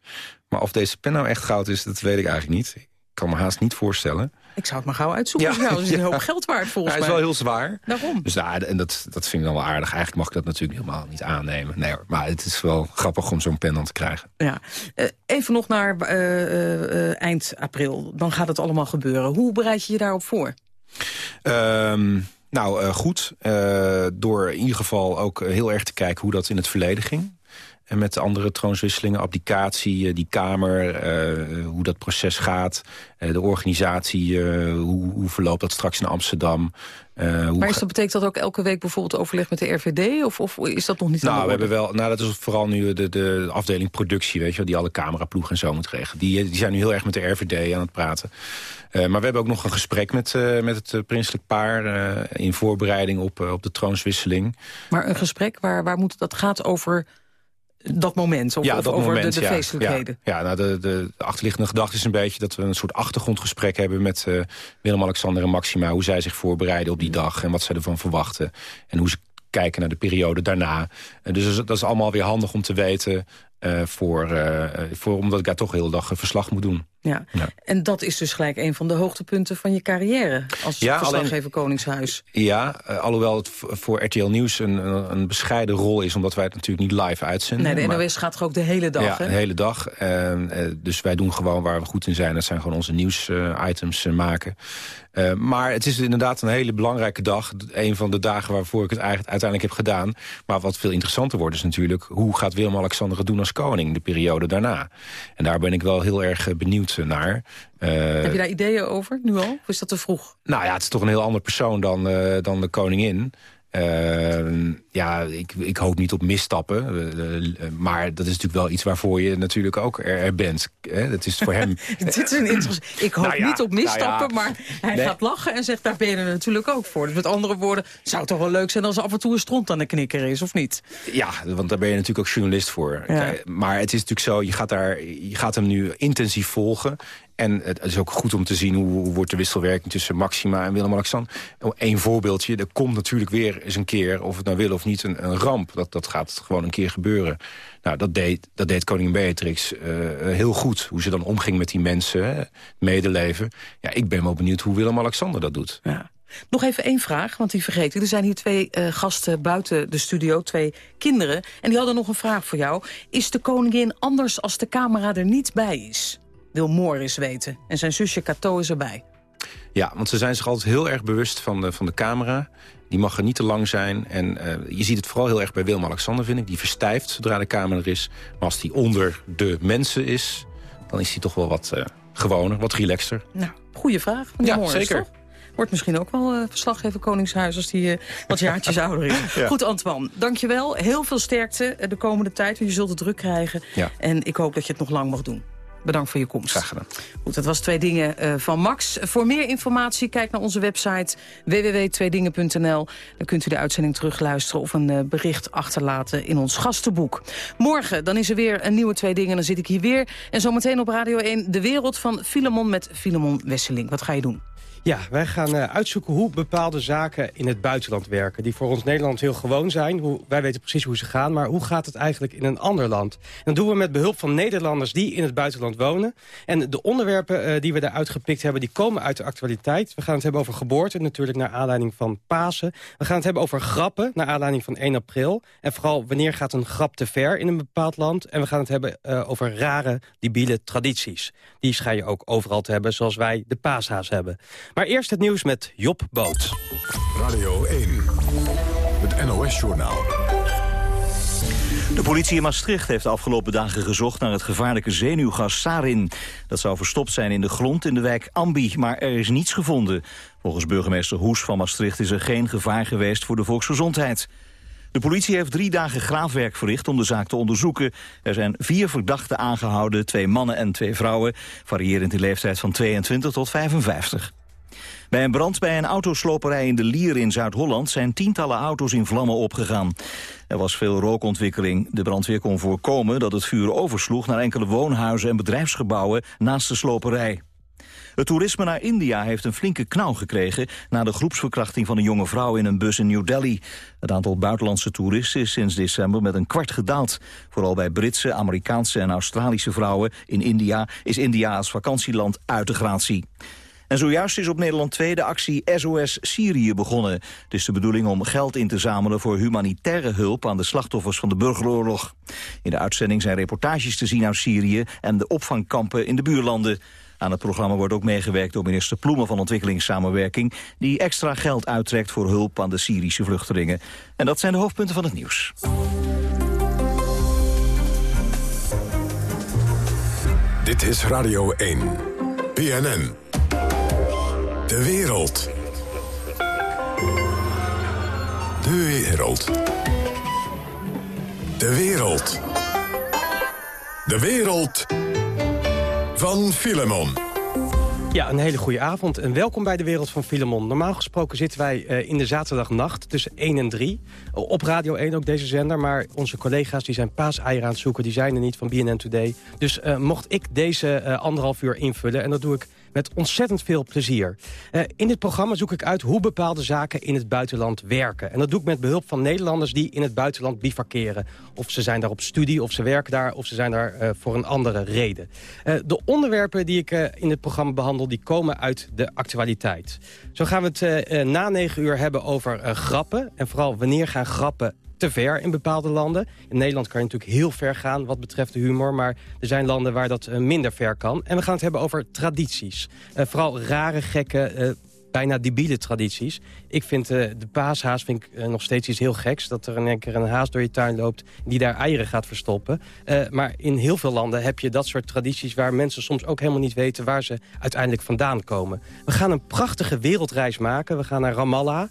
Maar of deze pen nou echt goud is, dat weet ik eigenlijk niet. Ik kan me haast niet voorstellen. Ik zou het maar gauw uitzoeken. Ja, dat is een ja. hoop geld waard volgens Hij is mij. wel heel zwaar. Daarom. Dus nou, en dat, dat vind ik dan wel aardig. Eigenlijk mag ik dat natuurlijk helemaal niet aannemen. Nee, maar het is wel grappig om zo'n pen dan te krijgen. Ja. Eh, even nog naar eh, eh, eind april. Dan gaat het allemaal gebeuren. Hoe bereid je je daarop voor? Ehm, nou, goed. Door in ieder geval ook heel erg te kijken hoe dat in het verleden ging. En met de andere troonswisselingen, abdicatie, eh, die kamer, eh, hoe dat proces gaat. eh, de organisatie, hoe, hoe verloopt dat straks in Amsterdam. Maar is dat, betekent dat ook elke week bijvoorbeeld overleg met de RVD? Of, of is dat nog niet Nou, we hebben wel. Nou, dat is vooral nu de, de afdeling productie, weet je, wel, die alle cameraploegen en zo moet regelen. Die, die zijn nu heel erg met de RVD aan het praten. Maar we hebben ook nog een gesprek met, met het prinselijk paar in voorbereiding op, op de troonswisseling. Maar een gesprek waar, waar moet, dat gaat over dat moment? Of, ja, dat over moment, de, de ja. feestelijkheden? Ja, ja nou, de, de, de achterliggende gedachte is een beetje dat we een soort achtergrondgesprek hebben met eh, Willem-Alexander en Maxima. Hoe zij zich voorbereiden op die dag en wat zij ervan verwachten. En hoe ze kijken naar de periode daarna. En dus dat is- allemaal weer handig om te weten. eh, voor, eh, voor, omdat ik daar toch de hele dag verslag moet doen. Ja. En dat is dus gelijk een van de hoogtepunten van je carrière... als Ja, verslaggever alleen- Koningshuis. Ja, eh, alhoewel het voor RTL Nieuws een, een, bescheiden rol is... omdat wij het natuurlijk niet live uitzenden. Nee, de NOS gaat er ook de hele dag, ja, hè? de hele dag. Eh, dus wij doen gewoon waar we goed in zijn. Dat zijn gewoon onze nieuwsitems maken. Eh, maar het is inderdaad een hele belangrijke dag. Een van de dagen waarvoor ik het eigenlijk uiteindelijk heb gedaan. Maar wat veel interessanter wordt is natuurlijk... hoe gaat Willem-Alexander het doen als koning de periode daarna? En daar ben ik wel heel erg eh, naar. Eh, Heb je daar ideeën over, nu al? Of is dat te vroeg? nou ja, het is toch een heel ander persoon dan, eh, dan de koningin. Uh, ja, ik, ik hoop niet op misstappen. Uh, maar dat is natuurlijk wel iets waarvoor je natuurlijk ook er, er bent. Hè? Dat is voor hem... Dit is een interessant... Ik hoop nou ja, niet op misstappen, nou ja. maar hij nee. gaat lachen en zegt... daar ben je er natuurlijk ook voor. Dus met andere woorden, zou het toch wel leuk zijn... als af en toe een stront aan de knikker is, of niet? Ja, want daar ben je natuurlijk ook journalist voor. Maar het is natuurlijk zo, je gaat, daar, je gaat hem nu intensief volgen... En het is ook goed om te zien hoe, wordt de wisselwerking tussen Maxima en Willem-Alexander. Eén voorbeeldje, er komt natuurlijk weer eens een keer, of het nou wil of niet, een, een ramp. Dat, dat gaat gewoon een keer gebeuren. Nou, dat deed, dat deed koningin Beatrix uh, heel goed. Hoe ze dan omging met die mensen, hè, medeleven. Ja, ik ben wel benieuwd hoe Willem-Alexander dat doet. Ja. Nog even één vraag, want die vergeet ik. Er zijn hier twee uh, gasten buiten de studio, twee kinderen. En die hadden nog een vraag voor jou. Is de koningin anders als de camera er niet bij is? Wil Morris weten. En zijn zusje Cato is erbij. Ja, want ze zijn zich altijd heel erg bewust van de, van de camera. Die mag er niet te lang zijn. En uh, je ziet het vooral heel erg bij Willem-Alexander, vind ik. Die verstijft zodra de camera er is. Maar als die onder de mensen is, dan is die toch wel wat uh, gewoner, wat relaxter. Nou, goede vraag van ja, Morris, zeker. Toch? Wordt misschien ook wel uh, verslaggever Koningshuis als die uh, wat jaartjes ouder is. Ja. Goed, Antoine, dankjewel. Heel veel sterkte de komende tijd, want je zult het druk krijgen. Ja. En ik hoop dat je het nog lang mag doen. Bedankt voor je komst. Graag gedaan. Goed, dat was Twee Dingen uh, van Max. Voor meer informatie kijk naar onze website www.tweedingen.nl. Dan kunt u de uitzending terugluisteren of een uh, bericht achterlaten in ons gastenboek. Morgen dan is er weer een nieuwe Twee Dingen. Dan zit ik hier weer. En zometeen op Radio 1 De Wereld van Filemon met Filemon Wesseling. Wat ga je doen? Ja, wij gaan uh, uitzoeken hoe bepaalde zaken in het buitenland werken. Die voor ons Nederland heel gewoon zijn. Hoe, wij weten precies hoe ze gaan, maar hoe gaat het eigenlijk in een ander land? En dat doen we met behulp van Nederlanders die in het buitenland wonen. En de onderwerpen uh, die we daaruit gepikt hebben, die komen uit de actualiteit. We gaan het hebben over geboorte, natuurlijk naar aanleiding van Pasen. We gaan het hebben over grappen, naar aanleiding van 1 april. En vooral wanneer gaat een grap te ver in een bepaald land. En we gaan het hebben uh, over rare, debiele tradities. Die schijn je ook overal te hebben, zoals wij de paashaas hebben. Maar eerst het nieuws met Job Boot. Radio 1, het NOS-journaal. De politie in Maastricht heeft de afgelopen dagen gezocht naar het gevaarlijke zenuwgas sarin. Dat zou verstopt zijn in de grond in de wijk Ambi, maar er is niets gevonden. Volgens burgemeester Hoes van Maastricht is er geen gevaar geweest voor de volksgezondheid. De politie heeft drie dagen graafwerk verricht om de zaak te onderzoeken. Er zijn vier verdachten aangehouden, twee mannen en twee vrouwen... variërend in leeftijd van 22 tot 55. Bij een brand bij een autosloperij in de Lier in Zuid-Holland... zijn tientallen auto's in vlammen opgegaan. Er was veel rookontwikkeling. De brandweer kon voorkomen dat het vuur oversloeg... naar enkele woonhuizen en bedrijfsgebouwen naast de sloperij. Het toerisme naar India heeft een flinke knauw gekregen... na de groepsverkrachting van een jonge vrouw in een bus in New Delhi. Het aantal buitenlandse toeristen is sinds december met een kwart gedaald. Vooral bij Britse, Amerikaanse en Australische vrouwen in India... is India als vakantieland uit de gratie. En zojuist is op Nederland 2 de actie SOS Syrië begonnen. Het is de bedoeling om geld in te zamelen voor humanitaire hulp aan de slachtoffers van de burgeroorlog. In de uitzending zijn reportages te zien uit Syrië en de opvangkampen in de buurlanden. Aan het programma wordt ook meegewerkt door minister Ploemen van Ontwikkelingssamenwerking... die extra geld uittrekt voor hulp aan de Syrische vluchtelingen. En dat zijn de hoofdpunten van het nieuws. Dit is Radio 1. PNN. De wereld. De wereld. De wereld. De wereld van Filemon. Ja, een hele goede avond en welkom bij de Wereld van Filemon. Normaal gesproken zitten wij uh, in de zaterdagnacht tussen 1 en 3. Op Radio 1 ook deze zender, maar onze collega's die zijn paaseieren aan het zoeken... die zijn er niet van BNN Today. Dus uh, mocht ik deze anderhalf uur invullen, en dat doe ik met ontzettend veel plezier. Uh, in dit programma zoek ik uit hoe bepaalde zaken in het buitenland werken. En dat doe ik met behulp van Nederlanders die in het buitenland bivakeren. Of ze zijn daar op studie, of ze werken daar, of ze zijn daar uh, voor een andere reden. Uh, de onderwerpen die ik in dit programma behandel, die komen uit de actualiteit. Zo gaan we het na negen uur hebben over grappen. En vooral wanneer gaan grappen te ver in bepaalde landen. In Nederland kan je natuurlijk heel ver gaan wat betreft de humor... maar er zijn landen waar dat uh, minder ver kan. En we gaan het hebben over tradities. Uh, vooral rare, gekke... Bijna debiele tradities. Ik vind uh, de paashaas vind ik, uh, nog steeds iets heel geks. Dat er in één keer een haas door je tuin loopt die daar eieren gaat verstoppen. Uh, maar in heel veel landen heb je dat soort tradities... waar mensen soms ook helemaal niet weten waar ze uiteindelijk vandaan komen. We gaan een prachtige wereldreis maken. We gaan naar Ramallah.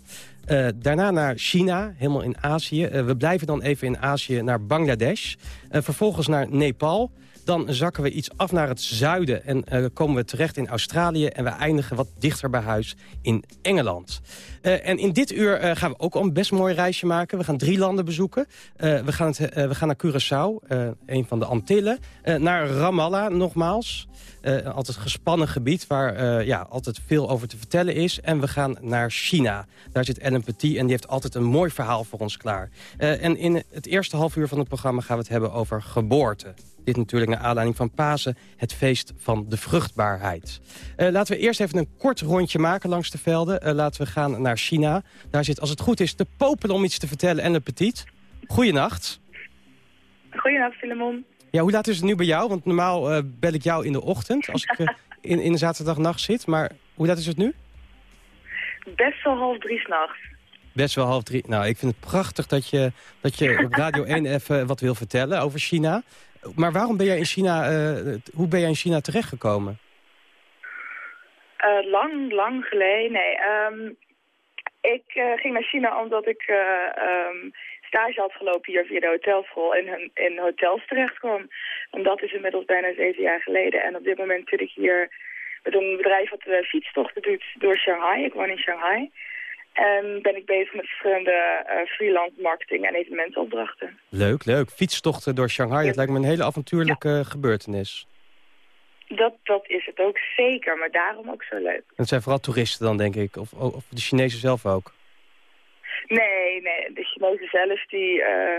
Daarna naar China, helemaal in Azië. We blijven dan even in Azië naar Bangladesh. Vervolgens naar Nepal. Dan zakken we iets af naar het zuiden en uh, komen we terecht in Australië... en we eindigen wat dichter bij huis in Engeland. Uh, en in dit uur uh, gaan we ook een best mooi reisje maken. We gaan drie landen bezoeken. we, gaan het, we gaan naar Curaçao, een van de Antillen. naar Ramallah nogmaals. altijd gespannen gebied waar ja, altijd veel over te vertellen is. En we gaan naar China. Daar zit Ellen Petit en die heeft altijd een mooi verhaal voor ons klaar. en in het eerste half uur van het programma gaan we het hebben over geboorte. Dit natuurlijk naar aanleiding van Pasen, het feest van de vruchtbaarheid. Uh, laten we eerst even een kort rondje maken langs de velden. Uh, laten we gaan naar China. Daar zit, als het goed is, de popelen om iets te vertellen en de petit. Goeienacht. Goeienacht, Filemon. Ja, hoe laat is het nu bij jou? Want normaal uh, bel ik jou in de ochtend als ik in, in de zaterdagnacht zit. Maar hoe laat is het nu? Best wel half drie s'nachts. Best wel half drie. Nou, ik vind het prachtig dat je, dat je op Radio 1 even wat wil vertellen over China. Maar waarom ben jij in China, uh, hoe ben jij in China terechtgekomen? Uh, lang, lang geleden. Nee, um, ik uh, ging naar China omdat ik um, stage had gelopen hier via de hotelschool en in hotels terecht kwam. En dat is inmiddels bijna zeven jaar geleden. En op dit moment zit ik hier met een bedrijf wat fietstochten doet door Shanghai. Ik woon in Shanghai. En ben ik bezig met verschillende uh, freelance marketing en evenementenopdrachten. Leuk, leuk. Fietstochten door Shanghai, ja. dat lijkt me een hele avontuurlijke ja. gebeurtenis. Dat, dat is het ook zeker, maar daarom ook zo leuk. Het zijn vooral toeristen dan, denk ik, of, of de Chinezen zelf ook? Nee, nee, de Chinezen zelf die... Uh,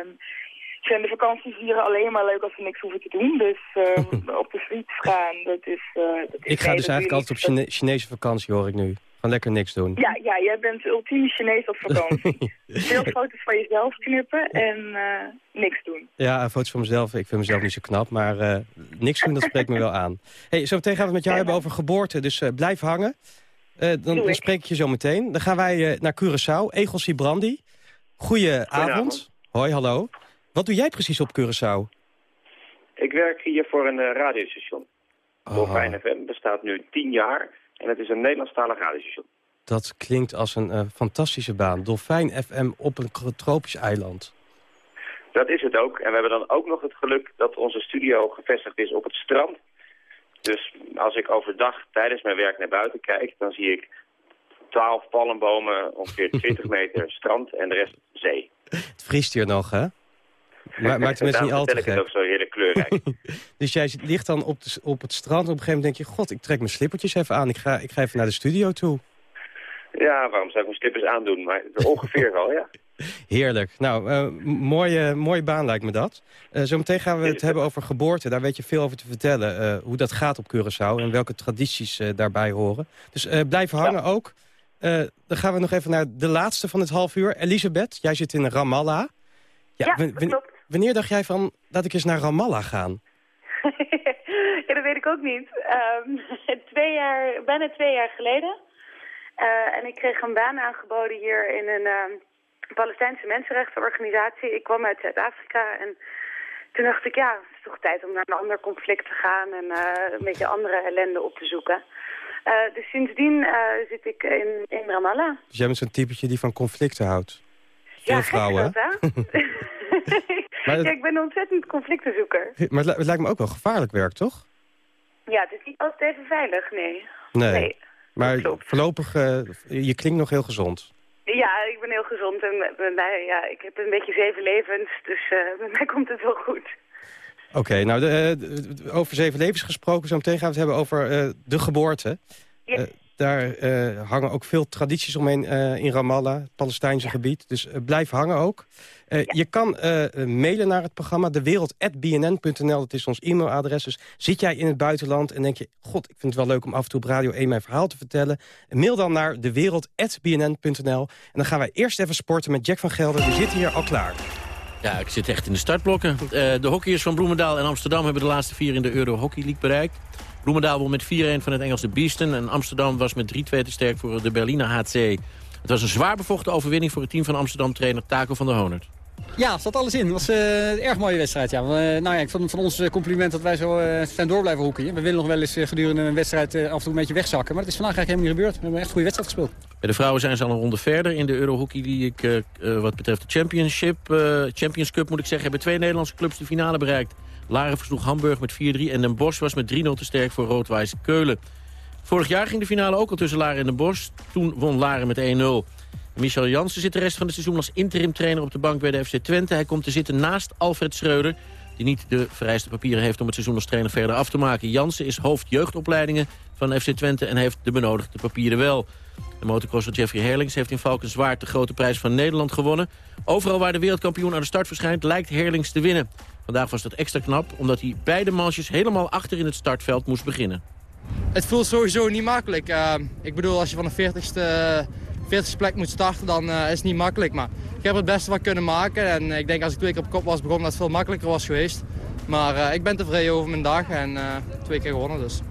zijn de vakanties hier alleen maar leuk als ze niks hoeven te doen. Dus uh, op de fiets gaan, dat is... Uh, dat is ik ga dus eigenlijk altijd op Chine Chinese vakantie, hoor ik nu. Gewoon lekker niks doen. Ja, ja jij bent ultieme Chinees op vakantie. Veel foto's van jezelf knippen en uh, niks doen. Ja, foto's van mezelf. Ik vind mezelf niet zo knap, maar uh, niks doen, dat spreekt me wel aan. Hey, zo meteen gaan we het met jou ja, hebben over geboorte, dus uh, blijf hangen. dan, dan spreek ik je zo meteen. Dan gaan wij naar Curaçao. Egel Sibrandi. Goedenavond. Hoi, hallo. Wat doe jij precies op Curaçao? Ik werk hier voor een radiostation. Oh. Dolfijn FM bestaat nu tien jaar en het is een Nederlandstalig radiostation. Dat klinkt als een uh, fantastische baan. Dolfijn FM op een tropisch eiland. Dat is het ook. En we hebben dan ook nog het geluk dat onze studio gevestigd is op het strand. Dus als ik overdag tijdens mijn werk naar buiten kijk, dan zie ik 12 palmbomen, ongeveer 20 meter strand en de rest zee. Het vriest hier nog, hè? Maar, maakt het mensen niet al te gek. het ook zo heerlijk kleurrijk. dus jij ligt dan op, de, op het strand en op een gegeven moment denk je... God, ik trek mijn slippertjes even aan. Ik ga, ik ga even naar de studio toe. Ja, waarom zou ik mijn slippers aandoen? Maar ongeveer wel, ja. Heerlijk. Nou, uh, mooie, mooie baan lijkt me dat. Uh, zometeen gaan we het hebben over geboorte. Daar weet je veel over te vertellen. Uh, hoe dat gaat op Curaçao en welke tradities daarbij horen. Dus blijf hangen ja. ook. dan gaan we nog even naar de laatste van het half uur. Elisabeth, jij zit in Ramallah. Ja, ja. Wanneer dacht jij van, dat ik eens naar Ramallah gaan? ja, dat weet ik ook niet. Um, twee jaar, bijna twee jaar geleden. Uh, en ik kreeg een baan aangeboden hier in een uh, Palestijnse mensenrechtenorganisatie. Ik kwam uit Zuid-Afrika en toen dacht ik, ja, het is toch tijd om naar een ander conflict te gaan en uh, een beetje andere ellende op te zoeken. dus sindsdien zit ik in, in Ramallah. Dus jij bent zo'n typetje die van conflicten houdt? Veel ja, vrouwen, dat, hè? Maar het... ja, ik ben een ontzettend conflictenzoeker. Maar het, lijkt me ook wel gevaarlijk werk, toch? Ja, het is niet altijd even veilig, nee. Nee, nee maar voorlopig, uh, je klinkt nog heel gezond. Ja, ik ben heel gezond en uh, ja, ik heb een beetje zeven levens, dus uh, bij mij komt het wel goed. Oké, okay, nou, de, de, over zeven levens gesproken, zo meteen gaan we het hebben over de geboorte. Ja. Daar uh, hangen ook veel tradities omheen uh, in Ramallah, het Palestijnse ja. gebied. Dus uh, blijf hangen ook. Ja. Je kan mailen naar het programma dewereld.bnn.nl. Dat is ons e-mailadres. Dus zit jij in het buitenland en denk je... God, ik vind het wel leuk om af en toe op Radio 1 mijn verhaal te vertellen. Mail dan naar dewereld.bnn.nl. En dan gaan wij eerst even sporten met Jack van Gelder. Die zit hier al klaar. Ja, ik zit echt in de startblokken. Uh, de hockeyers van Bloemendaal en Amsterdam hebben de laatste vier in de Euro Hockey League bereikt. Bloemendaal won met 4-1 van het Engelse Beeston en Amsterdam was met 3-2 te sterk voor de Berliner HC. Het was een zwaar bevochten overwinning voor het team van Amsterdam-trainer Taco van der Honert. Ja, zat alles in. Het was uh, een erg mooie wedstrijd. Ja. Uh, nou ja, ik vond van ons compliment dat wij zo uh, zijn door blijven hoeken. We willen nog wel eens gedurende een wedstrijd af en toe een beetje wegzakken. Maar dat is vandaag eigenlijk helemaal niet gebeurd. We hebben echt een goede wedstrijd gespeeld. Bij de vrouwen zijn ze al een ronde verder in de Euro Hockey League. wat betreft de Championship, Champions Cup moet ik zeggen, hebben twee Nederlandse clubs de finale bereikt. Laren versloeg Hamburg met 4-3 en Den Bosch was met 3-0 te sterk voor Rood-Wijs Keulen. Vorig jaar ging de finale ook al tussen Laren en Den Bosch. Toen won Laren met 1-0. Michel Jansen zit de rest van het seizoen als interim trainer op de bank bij de FC Twente. Hij komt te zitten naast Alfred Schreuder, die niet de vereiste papieren heeft om het seizoen als trainer verder af te maken. Jansen is hoofd jeugdopleidingen van FC Twente en heeft de benodigde papieren wel. De motocrosser Jeffrey Herlings heeft in Valkenswaard de grote prijs van Nederland gewonnen. Overal waar de wereldkampioen aan de start verschijnt lijkt Herlings te winnen. Vandaag was dat extra knap, omdat hij beide mansjes helemaal achter in het startveld moest beginnen. Het voelt sowieso niet makkelijk. Uh, ik bedoel, als je van de 40ste 40 plek moet starten, dan uh, is het niet makkelijk. Maar ik heb er het beste van kunnen maken. En ik denk als ik twee keer op kop was begonnen, dat het veel makkelijker was geweest. Maar uh, ik ben tevreden over mijn dag en twee keer gewonnen dus.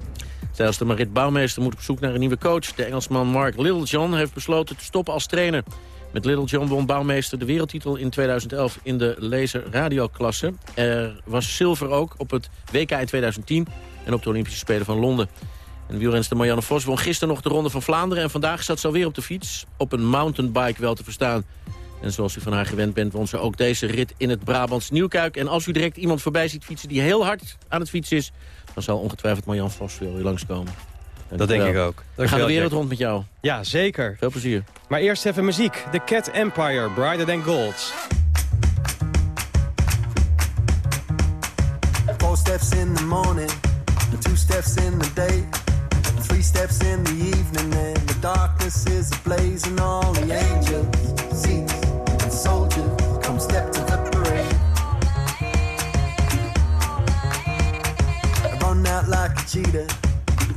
Zelfs de Marit Bouwmeester moet op zoek naar een nieuwe coach. De Engelsman Mark Littlejohn heeft besloten te stoppen als trainer. Met Littlejohn won Bouwmeester de wereldtitel in 2011 in de laser radioklasse. Er was zilver ook op het WK in 2010 en op de Olympische Spelen van Londen. En wielrenster Marianne Vos won gisteren nog de Ronde van Vlaanderen... en vandaag zat ze alweer op de fiets, op een mountainbike wel te verstaan. En zoals u van haar gewend bent, won ze ook deze rit in het Brabants Nieuwkuik. En als u direct iemand voorbij ziet fietsen die heel hard aan het fietsen is... dan zal ongetwijfeld Marianne Vos weer langskomen. Dat denk ik ook. We gaan de wereld rond met jou. Ja, zeker. Veel plezier. Maar eerst even muziek. The Cat Empire, Brighter Than Gold. Four steps in the morning, two steps in the day. Three steps in the evening and the darkness is ablaze and all the angels, seats, and soldiers come step to the parade. I run out like a cheetah,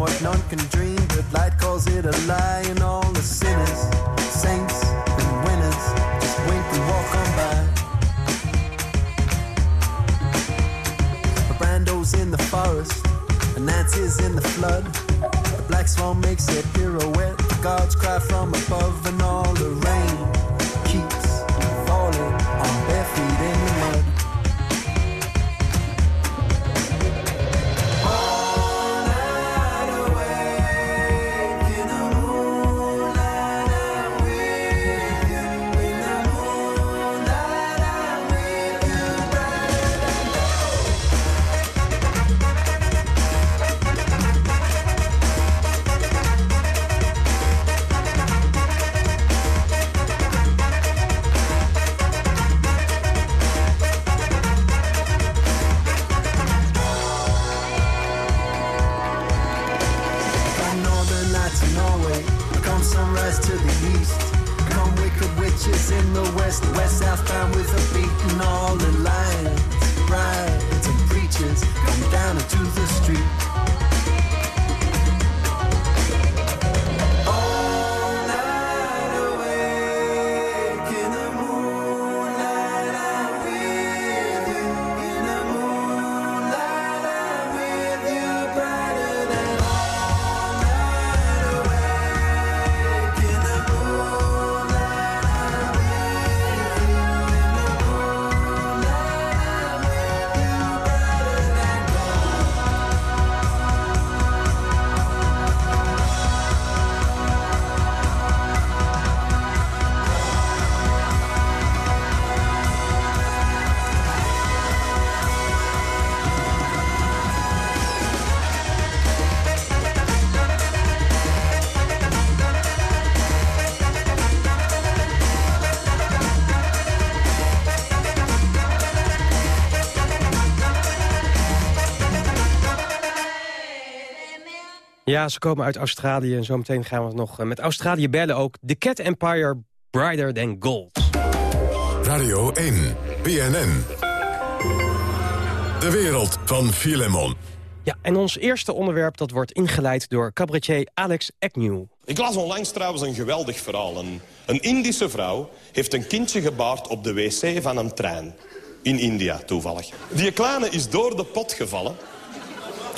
What none can dream, but light calls it a lie, and all the sinners, saints, and winners just wink and walk on by. A Brando's in the forest, a Nancy's in the flood. The black swan makes a pirouette, the gods cry from above, and all the rain Ja, ze komen uit Australië en zometeen gaan we nog eh, met Australië bellen ook. The Cat Empire, Brighter Than Gold. Radio 1, BNN. De wereld van Filemon. Ja, en ons eerste onderwerp dat wordt ingeleid door cabaretier Alex Agnew. Ik las onlangs trouwens een geweldig verhaal. Een, een Indische vrouw heeft een kindje gebaard op de wc van een trein. In India, toevallig. Die kleine is door de pot gevallen.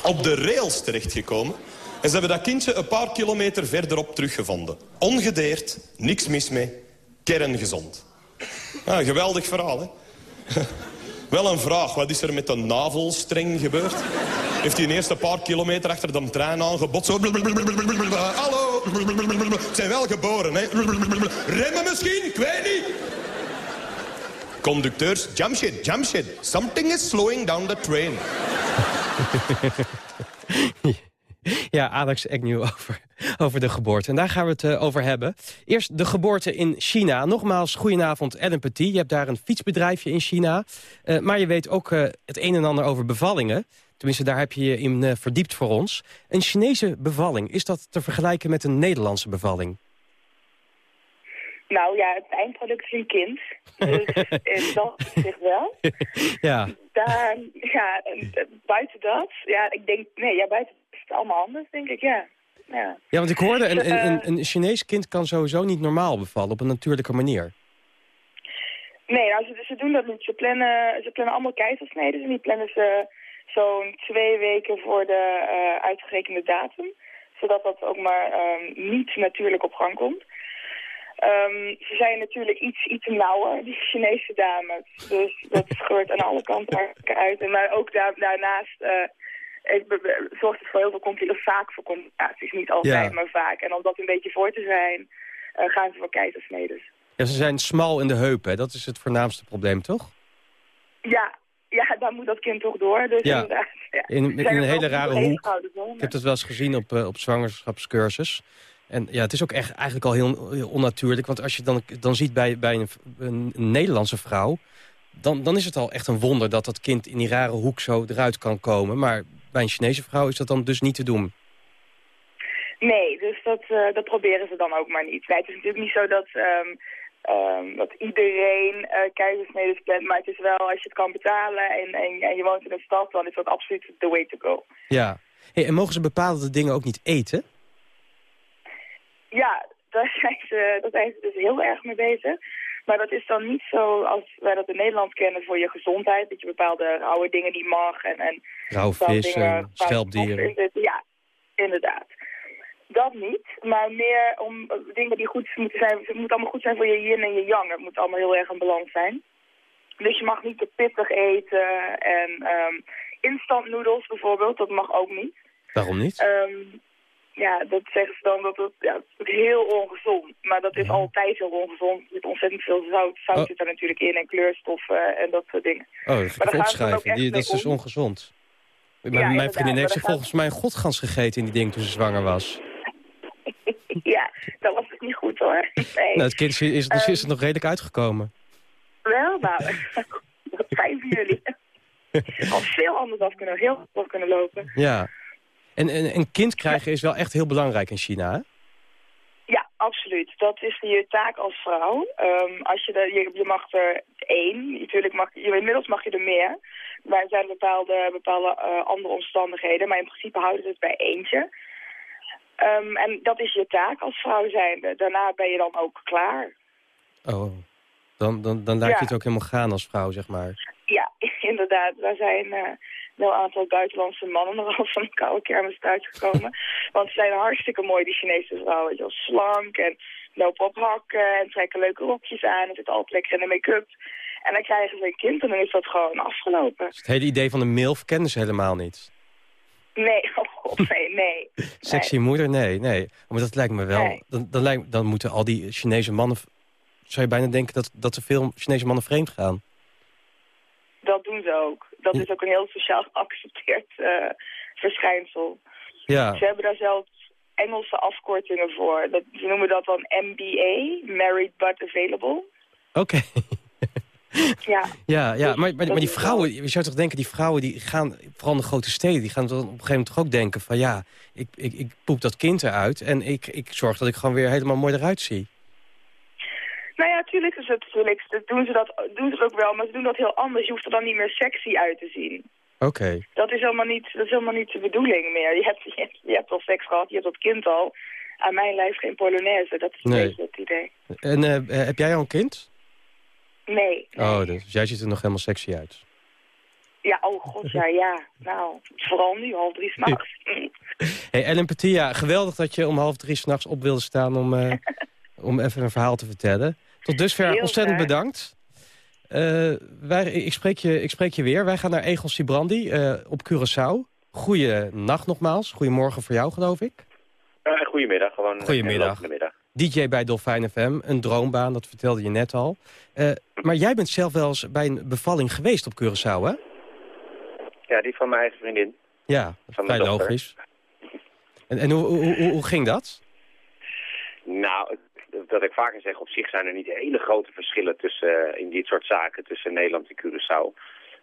Op de rails terechtgekomen. En ze hebben dat kindje een paar kilometer verderop teruggevonden. Ongedeerd, niks mis mee, kerngezond. Ja, een geweldig verhaal, hè? Wel een vraag, wat is er met de navelstreng gebeurd? Heeft hij een eerste paar kilometer achter de trein aangebotst? Zo... Hallo! Ze zijn wel geboren, hè? Remmen misschien? Ik weet niet. Conducteurs, Jamshid, Jamshid. Something is slowing down the train. Ja, Alex Agnew over, over de geboorte. En daar gaan we het uh, over hebben. Eerst de geboorte in China. Nogmaals, goedenavond Ellen Petit. Je hebt daar een fietsbedrijfje in China. Uh, maar je weet ook uh, het een en ander over bevallingen. Tenminste, daar heb je je in verdiept voor ons. Een Chinese bevalling, is dat te vergelijken met een Nederlandse bevalling? Nou ja, het eindproduct is een kind. Dus dat zich wel. Ja. Daar, ja, buiten dat, ja, ik denk, nee, ja, buiten allemaal anders, denk ik, ja. Ja, ja want ik hoorde, een, Dus, een, eh, een, een Chinees kind kan sowieso niet normaal bevallen, op een natuurlijke manier. Nee, nou, ze, ze doen dat niet. Ze plannen, ze plannen allemaal keizersneden. En die plannen ze zo'n twee weken voor de uh, uitgerekende datum. Zodat dat ook maar um, niet natuurlijk op gang komt. Um, ze zijn natuurlijk iets, iets nauwer, die Chinese dames. Dus dat scheurt aan alle kanten uit. En maar ook daar, daarnaast uh, zorgt het voor heel veel complicaties, vaak voor complicaties. Niet altijd, Ja. maar vaak. En om dat een beetje voor te zijn, uh, gaan ze voor keizersneden. Ja, ze zijn smal in de heup, hè? dat is het voornaamste probleem, toch? Ja, ja, daar moet dat kind toch door. Dus Ja. inderdaad, ja. In, een hele rare hoek. Ik heb dat wel eens gezien op, uh, op zwangerschapscursus. En ja, het is ook echt eigenlijk al heel, heel onnatuurlijk. Want als je dan, dan ziet bij, bij een, een, een Nederlandse vrouw... Dan, dan is het al echt een wonder dat dat kind in die rare hoek zo eruit kan komen. Maar bij een Chinese vrouw is dat dan dus niet te doen. Nee, dus dat, uh, dat proberen ze dan ook maar niet. Nee, het is natuurlijk niet zo dat, um, um, dat iedereen uh, keizersneden plant. Maar het is wel, als je het kan betalen en, en, en je woont in een stad... dan is dat absoluut the way to go. Ja. Hey, en mogen ze bepaalde dingen ook niet eten? Ja, daar zijn, ze, daar zijn ze dus heel erg mee bezig. Maar dat is dan niet zo als wij dat in Nederland kennen voor je gezondheid. Dat je bepaalde rauwe dingen niet mag. En, en Rauw bepaalde vis, dingen- en schelpdieren. Ja, inderdaad. Dat niet, maar meer om eh, dingen die goed moeten zijn. Het moet allemaal goed zijn voor je yin en je yang. Het moet allemaal heel erg in balans zijn. Dus je mag niet te pittig eten. En um, instant noodles bijvoorbeeld, dat mag ook niet. Waarom niet? Um, ja, dat zeggen ze dan dat het, ja, het is heel ongezond. Maar dat is altijd heel ongezond. Er zit ontzettend veel zout. Zout Oh. zit er natuurlijk in en kleurstoffen en dat soort dingen. Oh, dat ga Maar opschrijven. Die, dat is dus ongezond. Mijn, Ja, mijn inderdaad, vriendin heeft zich volgens mij een godgans gegeten in die ding toen ze zwanger was. ja, dat was het niet goed hoor. Nee. Nou, het kind is, is, dus Ehm, is het nog redelijk uitgekomen. Wel, nou, fijn voor jullie. Had veel anders af kunnen, heel af kunnen lopen. Ja. En, en een kind krijgen is wel echt heel belangrijk in China, hè? Ja, absoluut. Dat is je taak als vrouw. Um, als je, de, je, je mag er één, natuurlijk mag je, inmiddels mag je er meer. Maar er zijn bepaalde, bepaalde uh, andere omstandigheden, maar in principe houden ze het bij eentje. Um, en dat is je taak als vrouw zijnde. Daarna ben je dan ook klaar. Oh, dan, dan, dan laat Ja. je het ook helemaal gaan als vrouw, zeg maar. Ja, inderdaad. Daar zijn uh, een aantal buitenlandse mannen nogal van een koude kermis uitgekomen. Want ze zijn hartstikke mooi, die Chinese vrouwen. Wel, slank en lopen op hakken en trekken leuke rokjes aan. En zitten altijd lekker in de make-up. En dan krijgen ze een kind en dan is dat gewoon afgelopen. Dus het hele idee van een milf kennen ze helemaal niet. Nee, oh god, nee, nee. Sexy moeder, nee, nee. Maar dat lijkt me wel... Nee. Dan, dan, lijkt, dan moeten al die Chinese mannen... Zou je bijna denken dat, dat er veel Chinese mannen vreemd gaan. Dat doen ze ook. Dat is ook een heel sociaal geaccepteerd uh, verschijnsel. Ja. Ze hebben daar zelfs Engelse afkortingen voor. Dat, ze noemen dat dan MBA, Married But Available. Oké. Okay. Ja. Ja, ja Dus maar, maar, die vrouwen, je zou toch denken, die vrouwen die gaan, vooral in de grote steden, die gaan toch op een gegeven moment toch ook denken van ja, ik, ik, ik poep dat kind eruit en ik, ik zorg dat ik gewoon weer helemaal mooi eruit zie. Nou ja, tuurlijk is het natuurlijk. dat Doen ze dat doen ze ook wel, maar ze doen dat heel anders. Je hoeft er dan niet meer sexy uit te zien. Oké. Dat is helemaal niet, dat is helemaal niet de bedoeling meer. Je hebt, je, hebt, je hebt al seks gehad, je hebt dat kind al. Aan mijn lijf geen Polonaise, dat is een Nee. beetje het idee. En eh, heb jij al een kind? Nee. Oh, dus jij ziet er nog helemaal sexy uit. Ja, oh god, ja, ja. Nou, vooral nu, half drie s'nachts. Hey, Ellen Petia, geweldig dat je om half drie s'nachts op wilde staan om, eh, om even een verhaal te vertellen. Tot dusver Heel ontzettend graag. bedankt. Eh, wij, ik, spreek je, ik spreek je weer. Wij gaan naar Egel Sibrandi eh, op Curaçao. Goeie nacht nogmaals. Goedemorgen voor jou, geloof ik. Eh, goedemiddag, gewoon een- Goedemiddag. DJ bij Dolfijn FM, een droombaan, dat vertelde je net al. Eh, maar jij bent zelf wel eens bij een bevalling geweest op Curaçao, hè? Ja, die van mijn eigen vriendin. Ja, dat is Van vrij mijn dochter. logisch. En, en hoe, hoe, hoe, hoe ging dat? Nou, dat ik vaker zeg, op zich zijn er niet hele grote verschillen tussen, eh, in dit soort zaken tussen Nederland en Curaçao.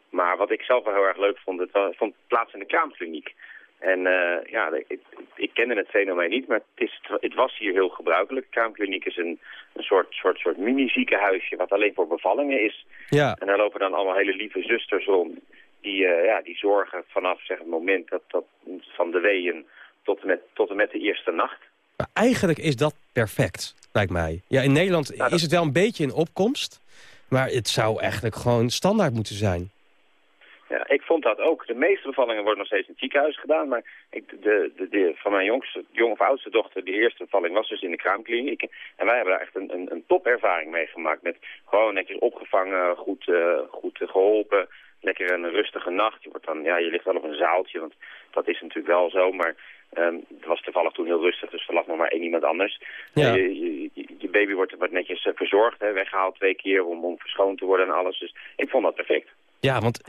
Maar wat ik zelf wel heel erg leuk vond, het was, vond plaats in de kraamkliniek. En eh, ja, ik, ik kende het fenomeen niet, maar het, is, het was hier heel gebruikelijk. De kraamkliniek is een, een soort, soort, soort mini-ziekenhuisje wat alleen voor bevallingen is. Ja. En daar lopen dan allemaal hele lieve zusters rond. Die, eh, ja, die zorgen vanaf zeg, het moment dat, dat, van de weeën tot en, met, tot en met de eerste nacht. Maar eigenlijk is dat perfect, lijkt mij. Ja, in Nederland is het wel een beetje in opkomst. Maar het zou eigenlijk gewoon standaard moeten zijn. Ja, ik vond dat ook. De meeste bevallingen worden nog steeds in het ziekenhuis gedaan. Maar ik, de, de, de, van mijn jongste, jong of oudste dochter, die eerste bevalling was dus in de kraamkliniek. En wij hebben daar echt een, een, een topervaring mee gemaakt. Met gewoon netjes opgevangen, goed, eh, goed eh, geholpen. Lekker een rustige nacht. Je, wordt dan, ja, je ligt wel op een zaaltje, want dat is natuurlijk wel zo. Maar ehm, het was toevallig toen heel rustig, dus er lag nog maar één iemand anders. Ja. Eh, Je, je, je- je baby wordt, wordt netjes eh, verzorgd, hè, weggehaald twee keer om, om verschoond te worden en alles. Dus ik vond dat perfect. Ja, want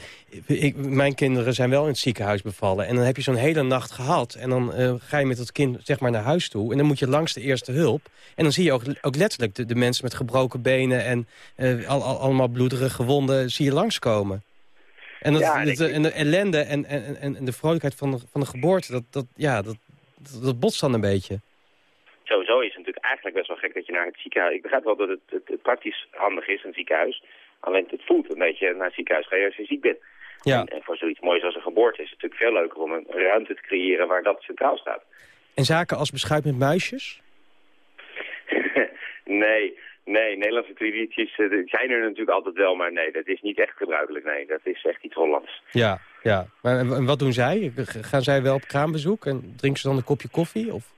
ik, mijn kinderen zijn wel in het ziekenhuis bevallen. En dan heb je zo'n hele nacht gehad. En dan eh, ga je met dat kind zeg maar naar huis toe. En dan moet je langs de eerste hulp. En dan zie je ook, ook letterlijk de, de mensen met gebroken benen... en al, al- allemaal bloederige wonden zie je langskomen. En, dat, Ja, en dat- ik- en de ellende en, en, en en de vrolijkheid van de, van de geboorte... Dat, dat, ja, dat, dat, dat botst dan een beetje. Sowieso is het natuurlijk eigenlijk best wel gek dat je naar het ziekenhuis... Ik begrijp wel dat het, het, het praktisch handig is, een ziekenhuis. Alleen het voelt een beetje naar het ziekenhuis ga je als je ziek bent. Ja. En, en voor zoiets moois als een geboorte is het natuurlijk veel leuker om een ruimte te creëren waar dat centraal staat. En zaken als beschuit met muisjes? nee, nee, Nederlandse tradities eh, zijn er natuurlijk altijd wel, maar nee, dat is niet echt gebruikelijk. Nee, dat is echt iets Hollands. Ja, ja. Maar en wat doen zij? Gaan zij wel op kraambezoek en drinken ze dan een kopje koffie? Of?